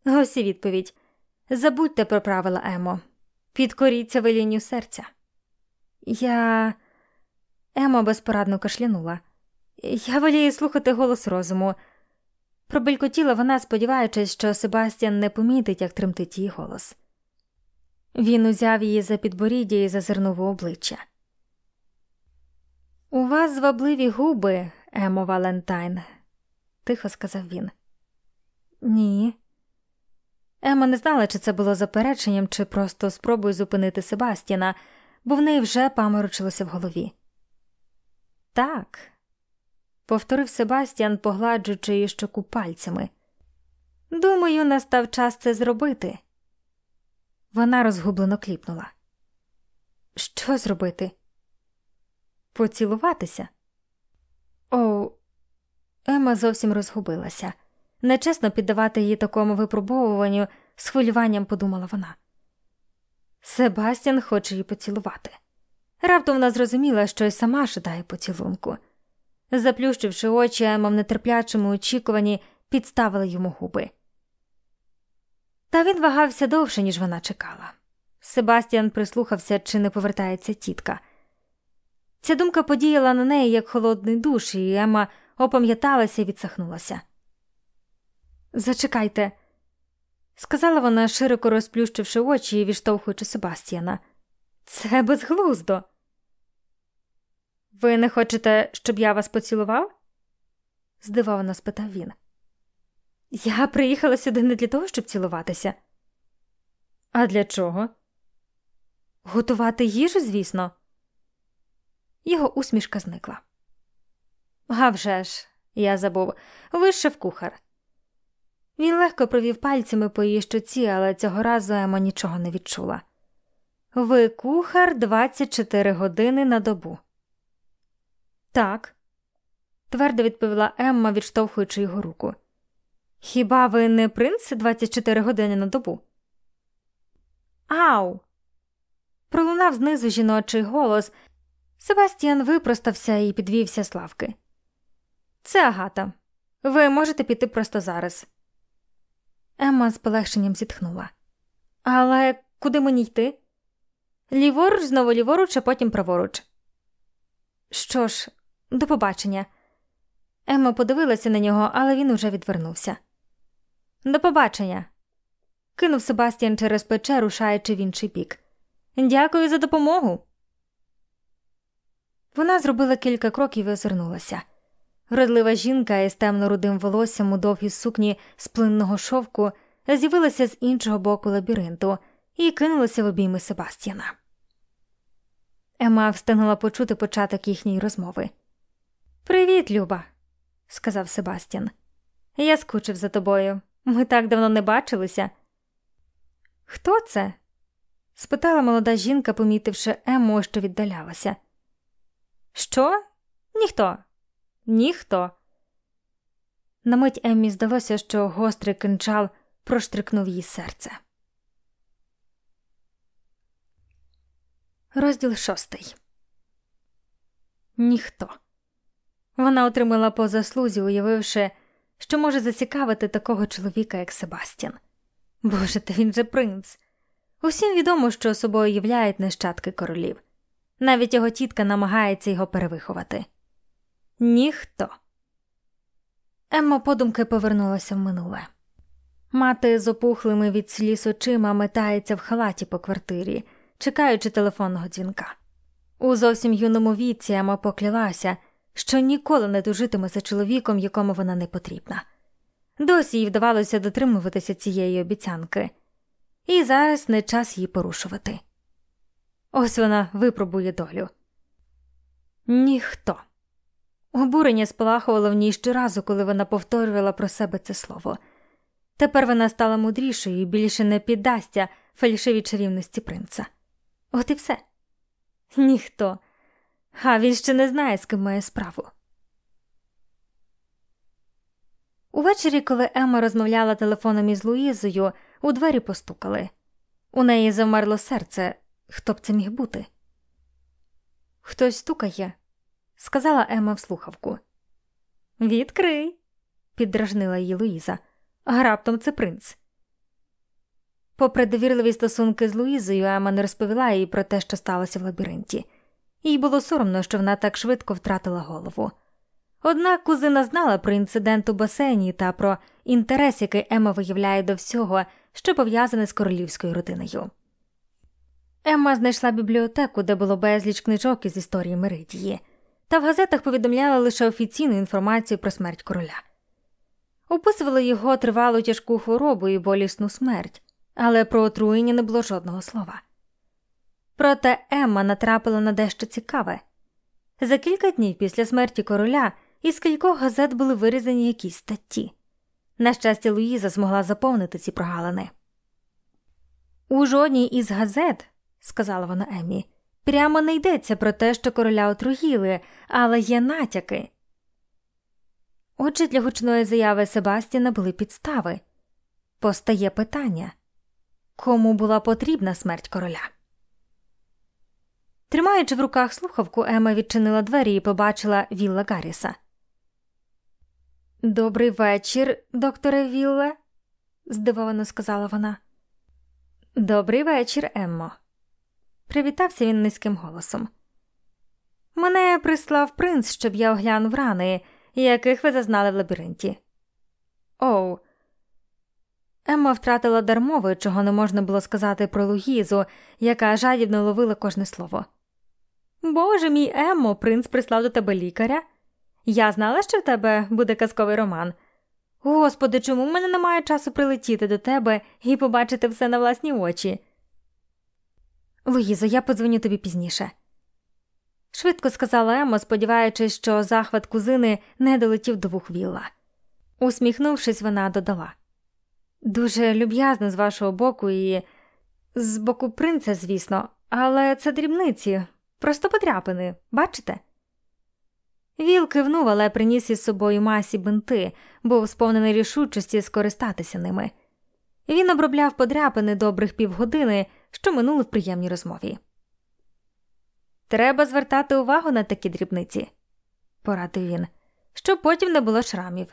Ось і відповідь Забудьте про правила Емо. Підкоріться велінню серця. Я. Ема безпорадно кашлянула. Я волію слухати голос розуму. Пробелькотіла вона, сподіваючись, що Себастьян не помітить, як тремтить її голос. Він узяв її за підборіддя і зазирнув у обличчя. У вас звабливі губи, Емо Валентайн, тихо сказав він. Ні. Ема не знала, чи це було запереченням, чи просто спробою зупинити Себастіна, бо в неї вже паморочилося в голові. Так, повторив Себастьян, погладжуючи її щоку пальцями. Думаю, настав час це зробити. Вона розгублено кліпнула. Що зробити? Поцілуватися? О, Ема зовсім розгубилася. Нечесно піддавати її такому випробовуванню, з хвилюванням подумала вона. Себастьян хоче її поцілувати. Раптом вона зрозуміла, що й сама жадає поцілунку. Заплющивши очі, Ема в нетерплячому очікуванні підставила йому губи. Та він вагався довше, ніж вона чекала. Себастьян прислухався, чи не повертається тітка. Ця думка подіяла на неї як холодний душ, і Ема опам'яталася і відсахнулася. Зачекайте, сказала вона, широко розплющивши очі і відштовхуючи Себастьяна. Це безглуздо. Ви не хочете, щоб я вас поцілував? здивовано спитав він. Я приїхала сюди не для того, щоб цілуватися. А для чого? Готувати їжу, звісно. Його усмішка зникла. «А вже ж, я забув, ви шеф-кухар. Він легко провів пальцями по її щоці, але цього разу Ема нічого не відчула. Ви кухар 24 години на добу. Так, твердо відповіла Емма, відштовхуючи його руку. Хіба ви не принц 24 години на добу? Ау. Пролунав знизу жіночий голос. Себастьян випростався і підвівся з лавки. Це Агата. Ви можете піти просто зараз. Емма з полегшенням зітхнула. Але куди мені йти? Ліворуч, знову ліворуч, а потім праворуч. Що ж, до побачення. Емма подивилася на нього, але він уже відвернувся. До побачення. кинув Себастьян через плече, рушаючи в інший бік. Дякую за допомогу. Вона зробила кілька кроків і озирнулася. Родлива жінка із темно рудим волоссям у довгій сукні з плинного шовку з'явилася з іншого боку лабіринту і кинулася в обійми Себастьяна. Ема встигнула почути початок їхньої розмови. Привіт, Люба, сказав Себастьян. Я скучив за тобою. Ми так давно не бачилися. Хто це? спитала молода жінка, помітивши Ему, що віддалялася. Що? Ніхто. Ніхто. На мить Еммі здалося, що гострий кинчал проштрикнув її серце. Розділ шостий. Ніхто. Вона отримала по заслузі, уявивши, що може зацікавити такого чоловіка, як Себастьян. Боже, та він же принц. Усім відомо, що собою являють нащадки королів. Навіть його тітка намагається його перевиховати. Ніхто. Емма подумки повернулася в минуле. Мати з опухлими від сліз очима метається в халаті по квартирі, чекаючи телефонного дзвінка. У зовсім юному віці Емма поклялася, що ніколи не тужитиме за чоловіком, якому вона не потрібна. Досі їй вдавалося дотримуватися цієї обіцянки, і зараз не час її порушувати. Ось вона випробує долю. Ніхто. Обурення спалахувало в ній щоразу, коли вона повторювала про себе це слово. Тепер вона стала мудрішою і більше не піддасться фальшивій чарівності принца. От і все. Ніхто. А він ще не знає, з ким має справу. Увечері, коли Емма розмовляла телефоном із Луїзою, у двері постукали. У неї завмерло серце. Хто б це міг бути? Хтось стукає, сказала Емма в слухавку. Відкрий, піддражнила її Луїза. Раптом це принц. Попри довірливі стосунки з Луїзою, Ема не розповіла їй про те, що сталося в лабіринті. Їй було соромно, що вона так швидко втратила голову. Однак кузина знала про інцидент у басейні та про інтерес, який Ема виявляє до всього, що пов'язане з королівською родиною. Емма знайшла бібліотеку, де було безліч книжок із історії Меридії, та в газетах повідомляла лише офіційну інформацію про смерть короля. Описували його тривалу тяжку хворобу і болісну смерть, але про отруєння не було жодного слова. Проте Емма натрапила на дещо цікаве. За кілька днів після смерті короля із кількох газет були вирізані якісь статті. На щастя, Луїза змогла заповнити ці прогалини. У жодній із газет, сказала вона Еммі, прямо не йдеться про те, що короля отруїли, але є натяки. Отже, для гучної заяви Себастіна були підстави. Постає питання кому була потрібна смерть короля? Тримаючи в руках слухавку, Ема відчинила двері і побачила Вілла Гарріса. Добрий вечір, докторе Вілле, здивовано сказала вона. Добрий вечір, Еммо. Привітався він низьким голосом. Мене прислав принц, щоб я оглянув рани, яких ви зазнали в лабіринті. Оу. Емма втратила дармови, чого не можна було сказати про Луїзу, яка жадібно ловила кожне слово. Боже мій Еммо, принц прислав до тебе лікаря. Я знала, що в тебе буде казковий роман. Господи, чому в мене немає часу прилетіти до тебе і побачити все на власні очі? Луїзо, я подзвоню тобі пізніше. Швидко сказала Ема, сподіваючись, що захват кузини не долетів до вух Вілла. Усміхнувшись, вона додала Дуже люб'язно з вашого боку і з боку принца, звісно, але це дрібниці, просто потряпини, бачите? Віл кивнув, але приніс із собою масі бинти, був сповнений рішучості скористатися ними. Він обробляв подряпини добрих півгодини, що минули в приємній розмові. Треба звертати увагу на такі дрібниці, порадив він, щоб потім не було шрамів.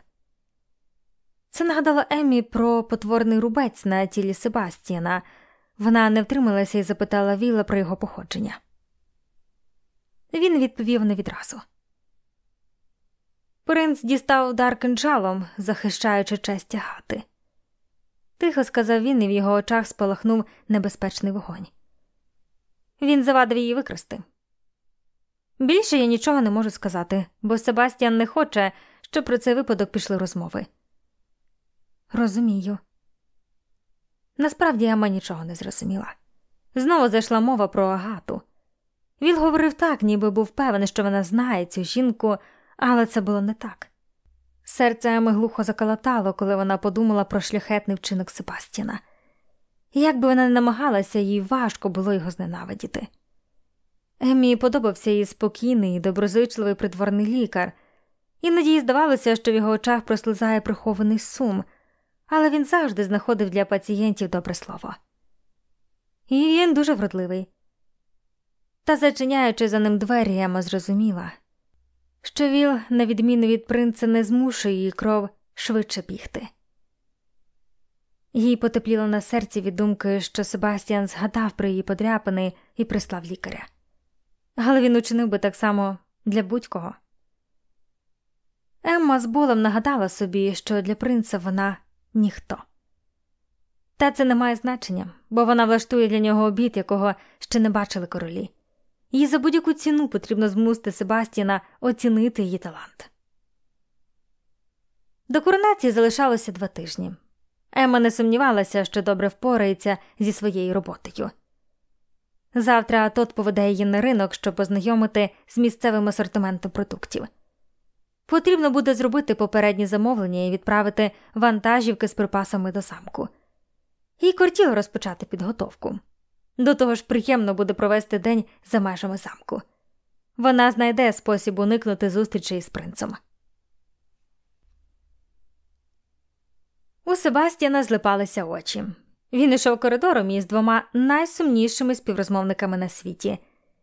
Це нагадало Емі про потворний рубець на тілі Себастіана. Вона не втрималася і запитала Віла про його походження. Він відповів не відразу. Принц дістав удар кинджалом, захищаючи честь тягати. Тихо сказав він, і в його очах спалахнув небезпечний вогонь. Він завадив її викрасти. Більше я нічого не можу сказати, бо Себастьян не хоче, щоб про цей випадок пішли розмови. Розумію. Насправді Ема нічого не зрозуміла. Знову зайшла мова про агату. Він говорив так, ніби був певний, що вона знає цю жінку, але це було не так. Серце Еми глухо заколотало, коли вона подумала про шляхетний вчинок Себастіна. Як би вона не намагалася, їй важко було його зненавидіти. Емі подобався їй спокійний доброзичливий придворний лікар, іноді їй здавалося, що в його очах прослизає прихований сум, але він завжди знаходив для пацієнтів добре слово. І він дуже вродливий. Та, зачиняючи за ним двері, Ема зрозуміла, що Віл, на відміну від принца, не змушує її кров швидше бігти. Їй потепліло на серці від думки, що Себастьян згадав про її подряпини і прислав лікаря але він учинив би так само для будь-кого. Емма з болем нагадала собі, що для принца вона ніхто. Та це не має значення, бо вона влаштує для нього обід, якого ще не бачили королі. І за будь-яку ціну потрібно змусити Себастіна оцінити її талант. До коронації залишалося два тижні. Ема не сумнівалася, що добре впорається зі своєю роботою. Завтра тот поведе її на ринок, щоб познайомити з місцевим асортиментом продуктів. Потрібно буде зробити попередні замовлення і відправити вантажівки з припасами до замку. Їй кортіло розпочати підготовку. До того ж, приємно буде провести день за межами замку. Вона знайде спосіб уникнути зустрічі з принцем. У Себастьяна злипалися очі. Він ішов коридором із двома найсумнішими співрозмовниками на світі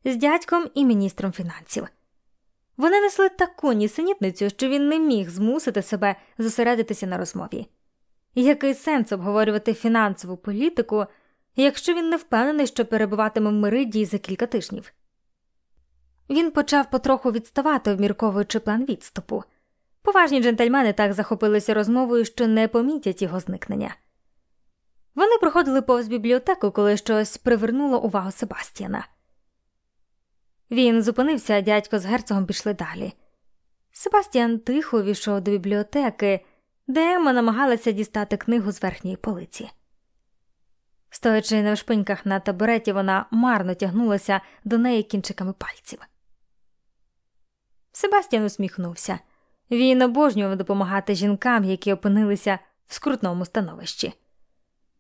з дядьком і міністром фінансів. Вони несли таку нісенітницю, що він не міг змусити себе зосередитися на розмові. Який сенс обговорювати фінансову політику, якщо він не впевнений, що перебуватиме в Меридії за кілька тижнів? Він почав потроху відставати, обмірковуючи план відступу. Поважні джентльмени так захопилися розмовою, що не помітять його зникнення. Вони проходили повз бібліотеку, коли щось привернуло увагу Себастьяна. Він зупинився, а дядько з герцогом пішли далі. Себастьян тихо війшов до бібліотеки, де Ема намагалася дістати книгу з верхньої полиці. Стоячи на вшпиньках на табуреті, вона марно тягнулася до неї кінчиками пальців. Себастьян усміхнувся. Він обожнював допомагати жінкам, які опинилися в скрутному становищі.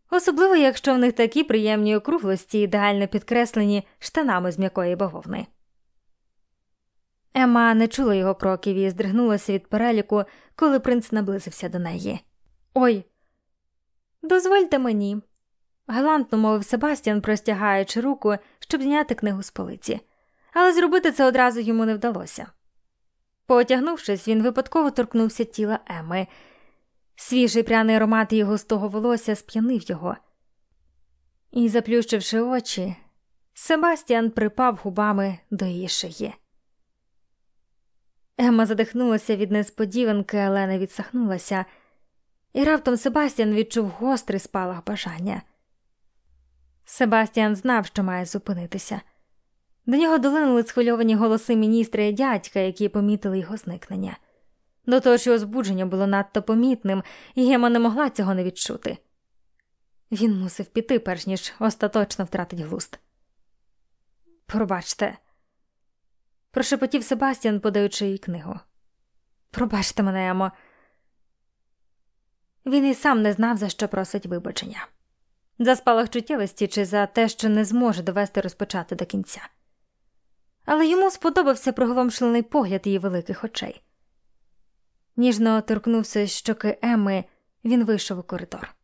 Особливо, якщо в них такі приємні округлості, ідеально підкреслені штанами з м'якої бавовни. Ема не чула його кроків і здригнулася від переліку, коли принц наблизився до неї. Ой, дозвольте мені, галантно мовив Себастьян, простягаючи руку, щоб зняти книгу з полиці, але зробити це одразу йому не вдалося. Потягнувшись, він випадково торкнувся тіла Еми. Свіжий пряний аромат її густого волосся сп'янив його. І, заплющивши очі, Себастьян припав губами до її шиї. Емма задихнулася від несподіванки, але не відсахнулася, і раптом Себастьян відчув гострий спалах бажання. Себастьян знав, що має зупинитися. До нього долинули схвильовані голоси міністра і дядька, які помітили його зникнення. До того ж його збудження було надто помітним, і Гема не могла цього не відчути. Він мусив піти, перш ніж остаточно втратить глуст. Пробачте, прошепотів Себастьян, подаючи їй книгу. Пробачте мене, Емо. Він і сам не знав, за що просить вибачення за спалах чуттєвості чи за те, що не зможе довести розпочати до кінця. Але йому сподобався приголомшений погляд її великих очей. Ніжно торкнувся щоки Еми, він вийшов у коридор.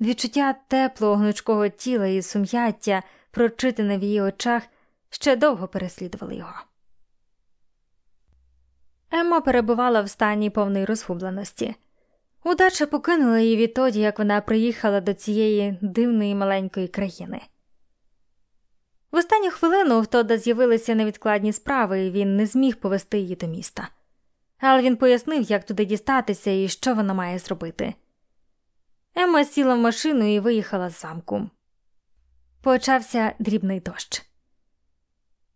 Відчуття теплого гнучкого тіла і сум'яття, прочитане в її очах, ще довго переслідували його. Емма перебувала в стані повної розгубленості. Удача покинула її відтоді, як вона приїхала до цієї дивної маленької країни. В останню хвилину в Тода з'явилися невідкладні справи, і він не зміг повести її до міста. Але він пояснив, як туди дістатися і що вона має зробити. Емма сіла в машину і виїхала з замку. Почався дрібний дощ.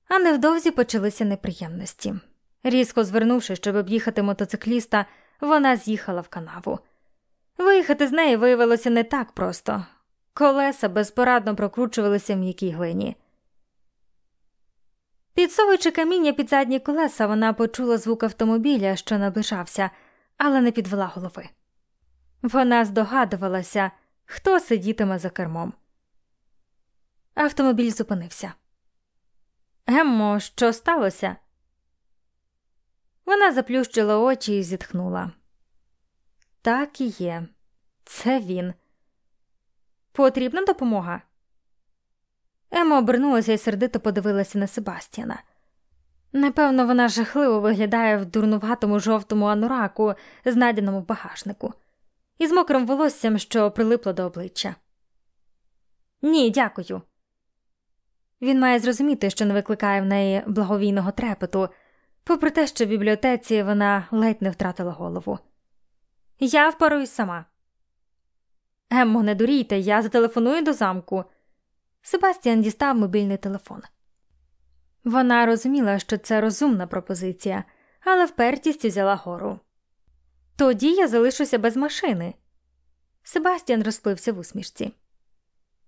А невдовзі почалися неприємності. Різко звернувши, щоб об'їхати мотоцикліста, вона з'їхала в канаву. Виїхати з неї виявилося не так просто. Колеса безпорадно прокручувалися в м'якій глині. Підсовуючи каміння під задні колеса, вона почула звук автомобіля, що наближався, але не підвела голови. Вона здогадувалася, хто сидітиме за кермом. Автомобіль зупинився. Геммо, що сталося? Вона заплющила очі і зітхнула. Так і є, це він. Потрібна допомога. Ема обернулася і сердито подивилася на Себастьяна. Напевно, вона жахливо виглядає в дурнуватому жовтому анураку, знайденому в багажнику, з мокрим волоссям, що прилипло до обличчя. Ні, дякую. Він має зрозуміти, що не викликає в неї благовійного трепету, попри те, що в бібліотеці вона ледь не втратила голову. Я впоруюсь сама. Еммо, не дурійте, я зателефоную до замку. Себастьян дістав мобільний телефон. Вона розуміла, що це розумна пропозиція, але впертість взяла гору. Тоді я залишуся без машини. Себастьян розплився в усмішці.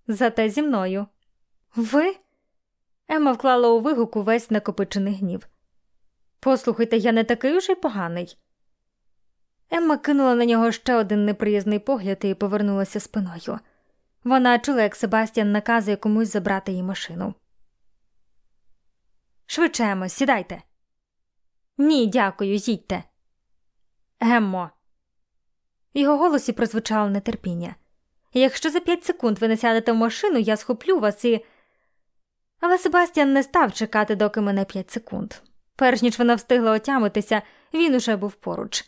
Зате зі мною. Ви? Ема вклала у вигук увесь накопичений гнів. Послухайте, я не такий уже й поганий. Емма кинула на нього ще один неприязний погляд і повернулася спиною. Вона чула, як Себастьян наказує комусь забрати її машину. Швидше, Емо, сідайте. Ні, дякую, їдьте. Еммо. Його голосі прозвучало нетерпіння. Якщо за п'ять секунд ви не сядете в машину, я схоплю вас і. Але Себастьян не став чекати, доки мене п'ять секунд. Перш ніж вона встигла отямитися, він уже був поруч.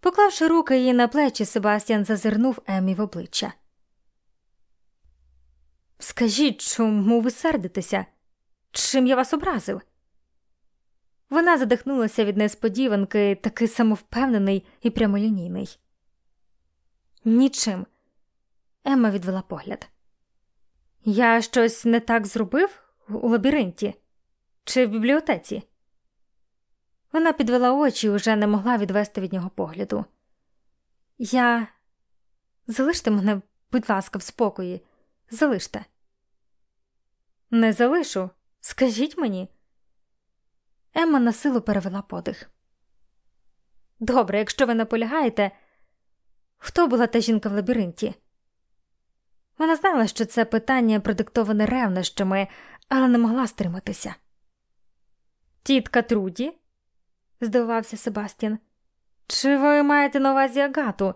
Поклавши руки їй на плечі, Себастьян зазирнув Емі в обличчя. Скажіть, чому ви сердитеся? Чим я вас образив? Вона задихнулася від несподіванки, такий самовпевнений і прямолінійний. Нічим. Емма відвела погляд. Я щось не так зробив у лабіринті чи в бібліотеці? Вона підвела очі і уже не могла відвести від нього погляду. Я залиште мене, будь ласка, в спокої, залиште. Не залишу. Скажіть мені. Емма на силу перевела подих. Добре, якщо ви наполягаєте, хто була та жінка в лабіринті? Вона знала, що це питання продиктоване ревнощами, але не могла стриматися. Тітка Труді? Здивувався Себастьян. Чи ви маєте на увазі Агату?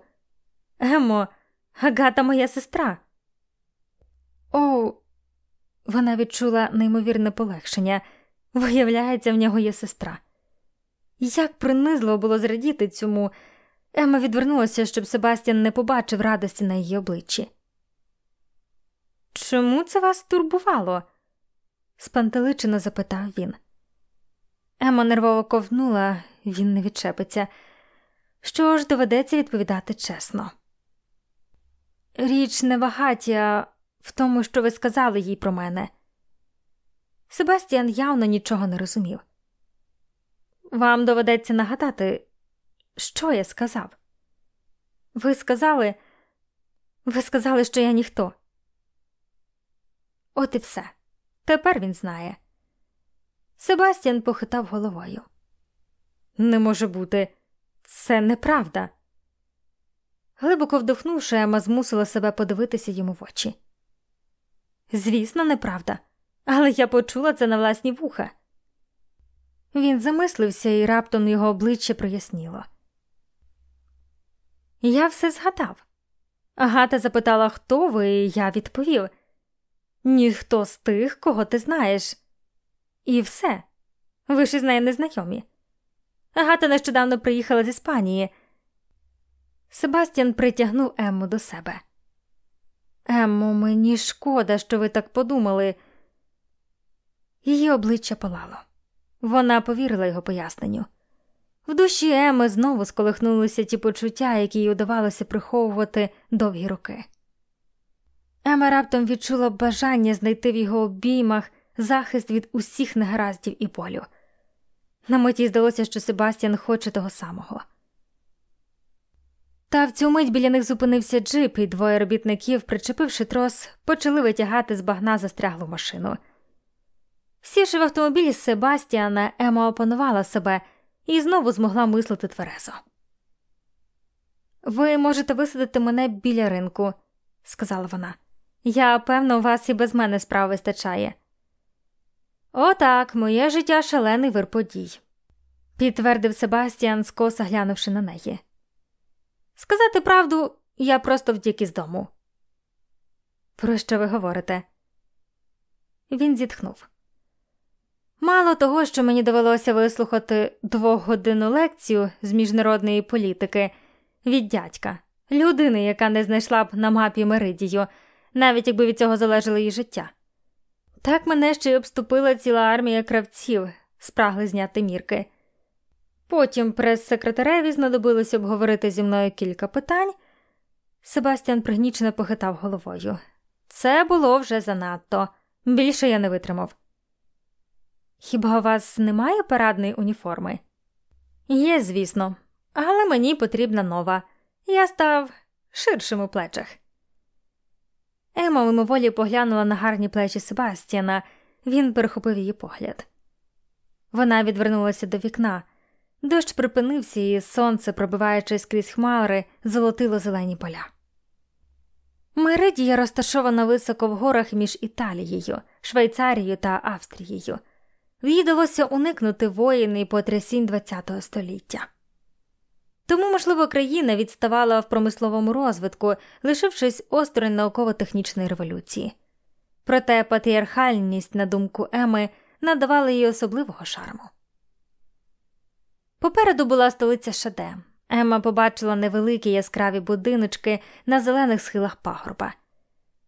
Емо, Агата моя сестра. О, вона відчула неймовірне полегшення. Виявляється, в нього є сестра. Як принизливо було зрадіти цьому, Ема відвернулася, щоб Себастьян не побачив радості на її обличчі. Чому це вас турбувало? спантеличено запитав він. Ема нервово ковнула, він не відчепиться. Що ж доведеться відповідати чесно. Річ не небагаття в тому, що ви сказали їй про мене. Себастьян явно нічого не розумів. Вам доведеться нагадати, що я сказав. Ви сказали, ви сказали, що я ніхто. От і все. Тепер він знає. Себастьян похитав головою. Не може бути, це неправда. Глибоко вдохнувши, Ема змусила себе подивитися йому в очі. Звісно, неправда, але я почула це на власні вуха. Він замислився і раптом його обличчя проясніло. Я все згадав. Агата запитала, хто ви, і я відповів ніхто з тих, кого ти знаєш. І все. Ви ж із нею не знайомі. Агата нещодавно приїхала з Іспанії. Себастьян притягнув Емму до себе. Еммо, мені шкода, що ви так подумали. Її обличчя палало. Вона повірила його поясненню. В душі Еми знову сколихнулися ті почуття, які їй удавалося приховувати довгі роки. Ема раптом відчула бажання знайти в його обіймах захист від усіх негараздів і болю. На миті здалося, що Себастьян хоче того самого. Та в цю мить біля них зупинився джип, і двоє робітників, причепивши трос, почали витягати з багна застряглу машину. Сівши в автомобілі з Себастіана, Ема опанувала себе і знову змогла мислити тверезо. Ви можете висадити мене біля ринку, сказала вона. Я певно, у вас і без мене справ вистачає. Отак, моє життя шалений вир подій, підтвердив Себастьян, скоса глянувши на неї. Сказати правду, я просто втік із дому. Про що ви говорите? Він зітхнув. Мало того, що мені довелося вислухати двогодинну лекцію з міжнародної політики від дядька, людини, яка не знайшла б на мапі Меридію, навіть якби від цього залежало її життя. Так мене ще й обступила ціла армія кравців, спрагли зняти мірки. Потім прес-секретареві знадобилось обговорити зі мною кілька питань. Себастьян пригнічено похитав головою. Це було вже занадто, більше я не витримав. Хіба у вас немає парадної уніформи? Є, звісно, але мені потрібна нова. Я став ширшим у плечах. Ема мимоволі поглянула на гарні плечі Себастьяна, він перехопив її погляд. Вона відвернулася до вікна. Дощ припинився, і сонце, пробиваючись крізь хмари, золотило зелені поля. Меридія розташована високо в горах між Італією, Швейцарією та Австрією. Їй вдалося уникнути воїн і потрясінь ХХ століття. Тому, можливо, країна відставала в промисловому розвитку, лишившись осторонь науково-технічної революції. Проте патріархальність, на думку Еми, надавала їй особливого шарму. Попереду була столиця Шаде. Емма побачила невеликі яскраві будиночки на зелених схилах пагорба.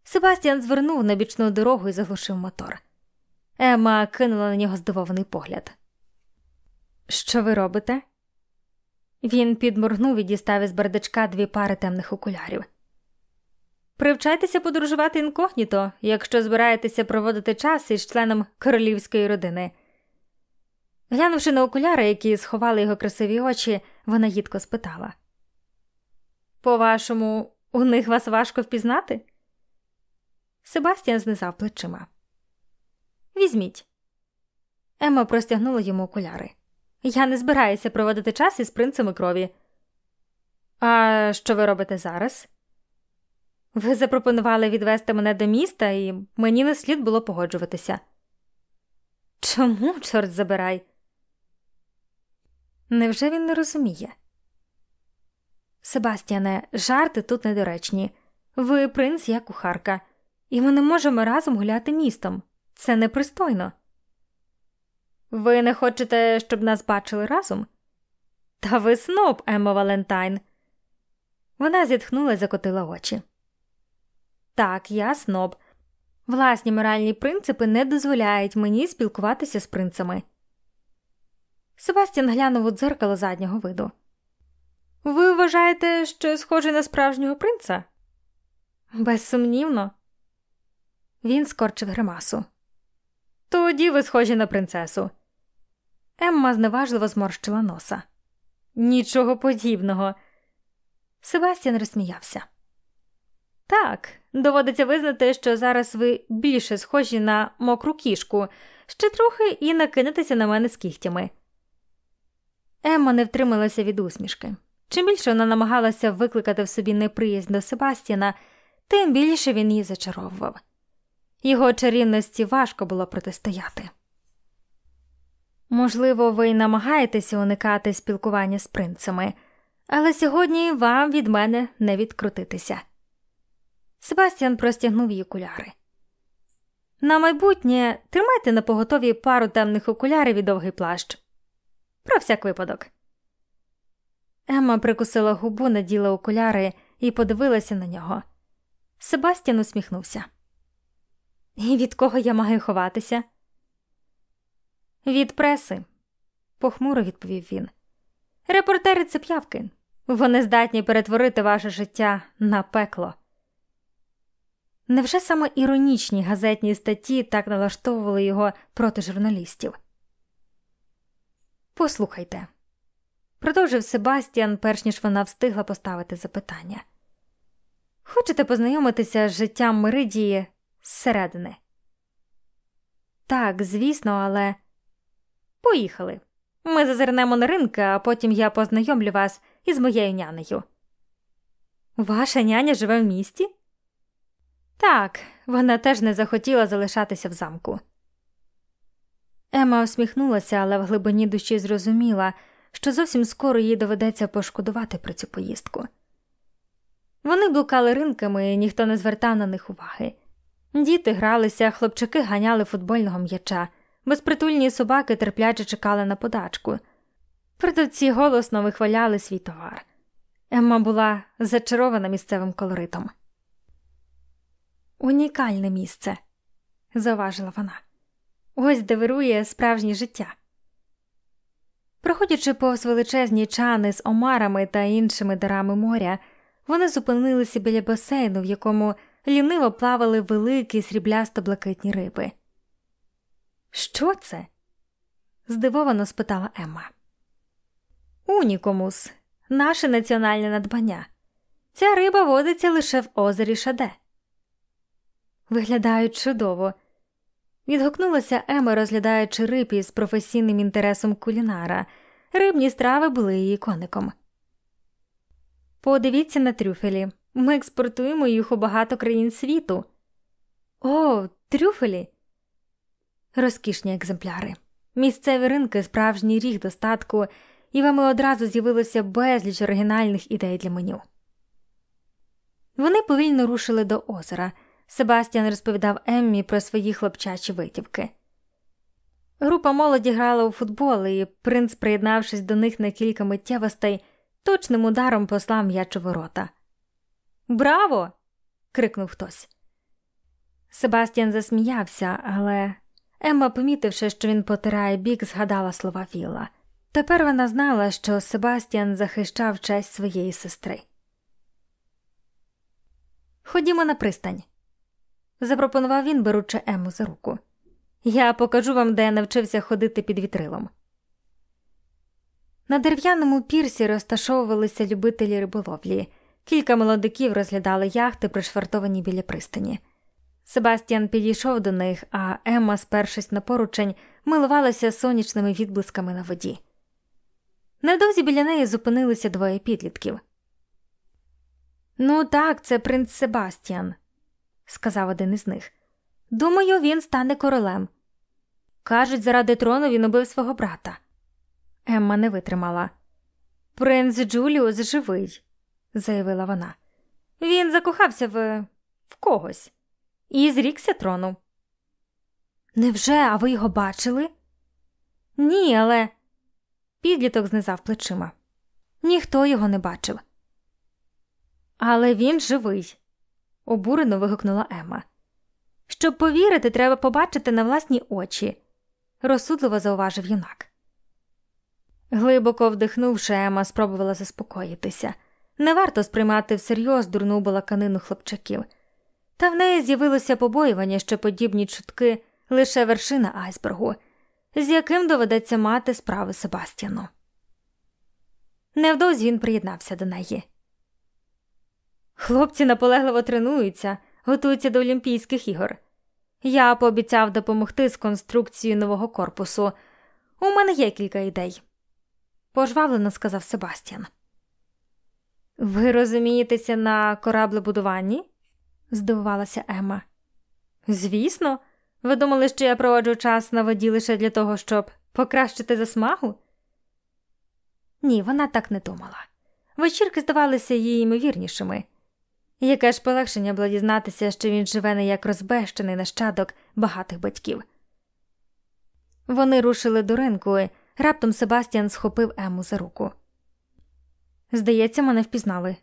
Себастьян звернув на бічну дорогу і заглушив мотор. Емма кинула на нього здивований погляд. Що ви робите? Він підморгнув і дістав із бардачка дві пари темних окулярів. Привчайтеся подорожувати інкогніто, якщо збираєтеся проводити час із членом королівської родини. Глянувши на окуляри, які сховали його красиві очі, вона їдко спитала: По вашому, у них вас важко впізнати? Себастьян знизав плечима. Візьміть. Емма простягнула йому окуляри. Я не збираюся проводити час із принцами крові. А що ви робите зараз? Ви запропонували відвести мене до міста, і мені не слід було погоджуватися. Чому, чорт забирай? Невже він не розуміє? Себастьяне, жарти тут недоречні. Ви принц я кухарка, і ми не можемо разом гуляти містом. Це непристойно. Ви не хочете, щоб нас бачили разом? Та ви сноб, Емма Валентайн. Вона зітхнула і закотила очі. Так, я сноб. Власні моральні принципи не дозволяють мені спілкуватися з принцами. Себастьян глянув у дзеркало заднього виду. Ви вважаєте, що схожий на справжнього принца? Безсумнівно. Він скорчив гримасу. Тоді ви схожі на принцесу. Емма зневажливо зморщила носа. Нічого подібного. Себастьян розсміявся. Так, доводиться визнати, що зараз ви більше схожі на мокру кішку, ще трохи і накинетеся на мене з кігтями. Емма не втрималася від усмішки. Чим більше вона намагалася викликати в собі неприязнь до Себастьяна, тим більше він її зачаровував. Його чарівності важко було протистояти. Можливо, ви намагаєтеся уникати спілкування з принцами, але сьогодні вам від мене не відкрутитися. Себастьян простягнув їй окуляри. На майбутнє тримайте на поготові пару темних окулярів і довгий плащ. Про всяк випадок. Емма прикусила губу, наділа окуляри і подивилася на нього. Себастьян усміхнувся. І від кого я маю ховатися? Від преси, похмуро відповів він. Репортери це п'явки. Вони здатні перетворити ваше життя на пекло. Невже саме іронічні газетні статті так налаштовували його проти журналістів? Послухайте, продовжив Себастьян, перш ніж вона встигла поставити запитання. Хочете познайомитися з життям Меридії зсередини? Так, звісно, але поїхали. Ми зазирнемо на ринки, а потім я познайомлю вас із моєю нянею. Ваша няня живе в місті? Так, вона теж не захотіла залишатися в замку. Ема усміхнулася, але в глибині душі зрозуміла, що зовсім скоро їй доведеться пошкодувати про цю поїздку. Вони блукали ринками, і ніхто не звертав на них уваги. Діти гралися, хлопчики ганяли футбольного м'яча, безпритульні собаки терпляче чекали на подачку. Продавці голосно вихваляли свій товар. Емма була зачарована місцевим колоритом. Унікальне місце, зауважила вона. Ось де вирує справжнє життя. Проходячи повз величезні чани з омарами та іншими дарами моря, вони зупинилися біля басейну, в якому ліниво плавали великі сріблясто блакитні риби. Що це? здивовано спитала Емма. Унікомус, наше національне надбання. Ця риба водиться лише в озері Шаде. Виглядають чудово. Відгукнулася Ема, розглядаючи риб із професійним інтересом кулінара. Рибні страви були її коником. Подивіться на трюфелі. Ми експортуємо їх у багато країн світу. О, трюфелі. Розкішні екземпляри. Місцеві ринки, справжній ріг достатку, і вами одразу з'явилося безліч оригінальних ідей для меню. Вони повільно рушили до озера. Себастьян розповідав Еммі про свої хлопчачі витівки. Група молоді грала у футбол, і принц, приєднавшись до них на кілька миттєвостей, точним ударом послав м'яч у ворота. Браво! крикнув хтось. Себастьян засміявся, але Емма, помітивши, що він потирає бік, згадала слова Вілла. Тепер вона знала, що Себастьян захищав честь своєї сестри. Ходімо на пристань, запропонував він, беручи Ему за руку. Я покажу вам, де я навчився ходити під вітрилом. На дерев'яному пірсі розташовувалися любителі риболовлі. Кілька молодиків розглядали яхти, пришвартовані біля пристані. Себастьян підійшов до них, а Емма, спершись на поручень, милувалася сонячними відблисками на воді. Невдовзі біля неї зупинилися двоє підлітків. Ну, так, це принц Себастьян, сказав один із них. Думаю, він стане королем. Кажуть, заради трону він убив свого брата. Емма не витримала. Принц Джуліус живий, заявила вона. Він закохався в в когось і зрікся трону. Невже, а ви його бачили? Ні, але підліток знизав плечима. Ніхто його не бачив. Але він живий, обурено вигукнула Ема. Щоб повірити, треба побачити на власні очі, розсудливо зауважив юнак. Глибоко вдихнувши, Ема спробувала заспокоїтися. Не варто сприймати всерйоз дурну балаканину хлопчаків, та в неї з'явилося побоювання, що подібні чутки лише вершина айсбергу, з яким доведеться мати справи Себастьяну. Невдовзі він приєднався до неї. Хлопці наполегливо тренуються, готуються до Олімпійських ігор. Я пообіцяв допомогти з конструкцією нового корпусу. У мене є кілька ідей, пожвавлено сказав Себастьян. Ви розумієтеся на кораблебудуванні? Здивувалася Емма. Звісно, ви думали, що я проводжу час на воді лише для того, щоб покращити засмагу? Ні, вона так не думала. Вечірки здавалися їй ймовірнішими. Яке ж полегшення було дізнатися, що він живе не як розбещений нащадок багатих батьків. Вони рушили до ринку, і раптом Себастьян схопив Ему за руку. Здається, мене впізнали.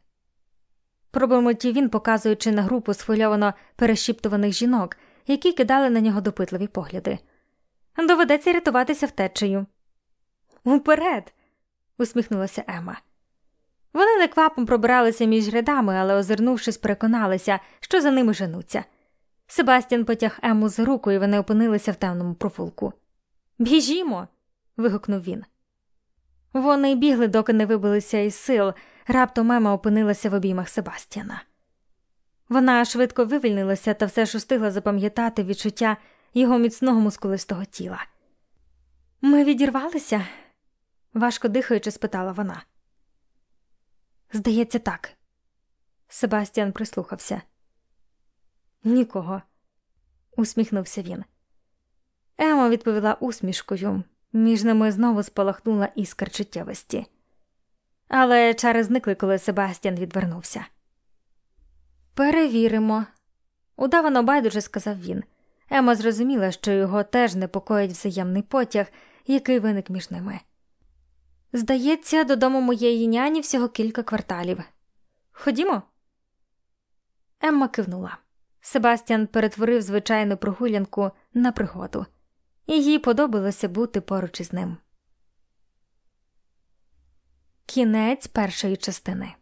Пробурмотів він, показуючи на групу схвильовано перешіптуваних жінок, які кидали на нього допитливі погляди. Доведеться рятуватися втечею. Уперед. усміхнулася Ема. Вони неквапом пробиралися між рядами, але, озирнувшись, переконалися, що за ними женуться. Себастьян потяг Ему за руку, і вони опинилися в темному провулку. Біжімо. вигукнув він. Вони бігли, доки не вибилися із сил, раптом Ема опинилася в обіймах Себастьяна. Вона швидко вивільнилася та все ж устигла запам'ятати відчуття його міцного мускулистого тіла. Ми відірвалися? важко дихаючи, спитала вона. Здається, так. Себастьян прислухався. Нікого, усміхнувся він. Ема відповіла усмішкою, між ними знову спалахнула іскра чуттєвості. Але чари зникли, коли Себастьян відвернувся. Перевіримо, удавано байдуже сказав він. Ема зрозуміла, що його теж непокоїть взаємний потяг, який виник між ними. Здається, додому моєї няні всього кілька кварталів. Ходімо. Емма кивнула. Себастьян перетворив звичайну прогулянку на пригоду, і їй подобалося бути поруч із ним. Кінець першої частини.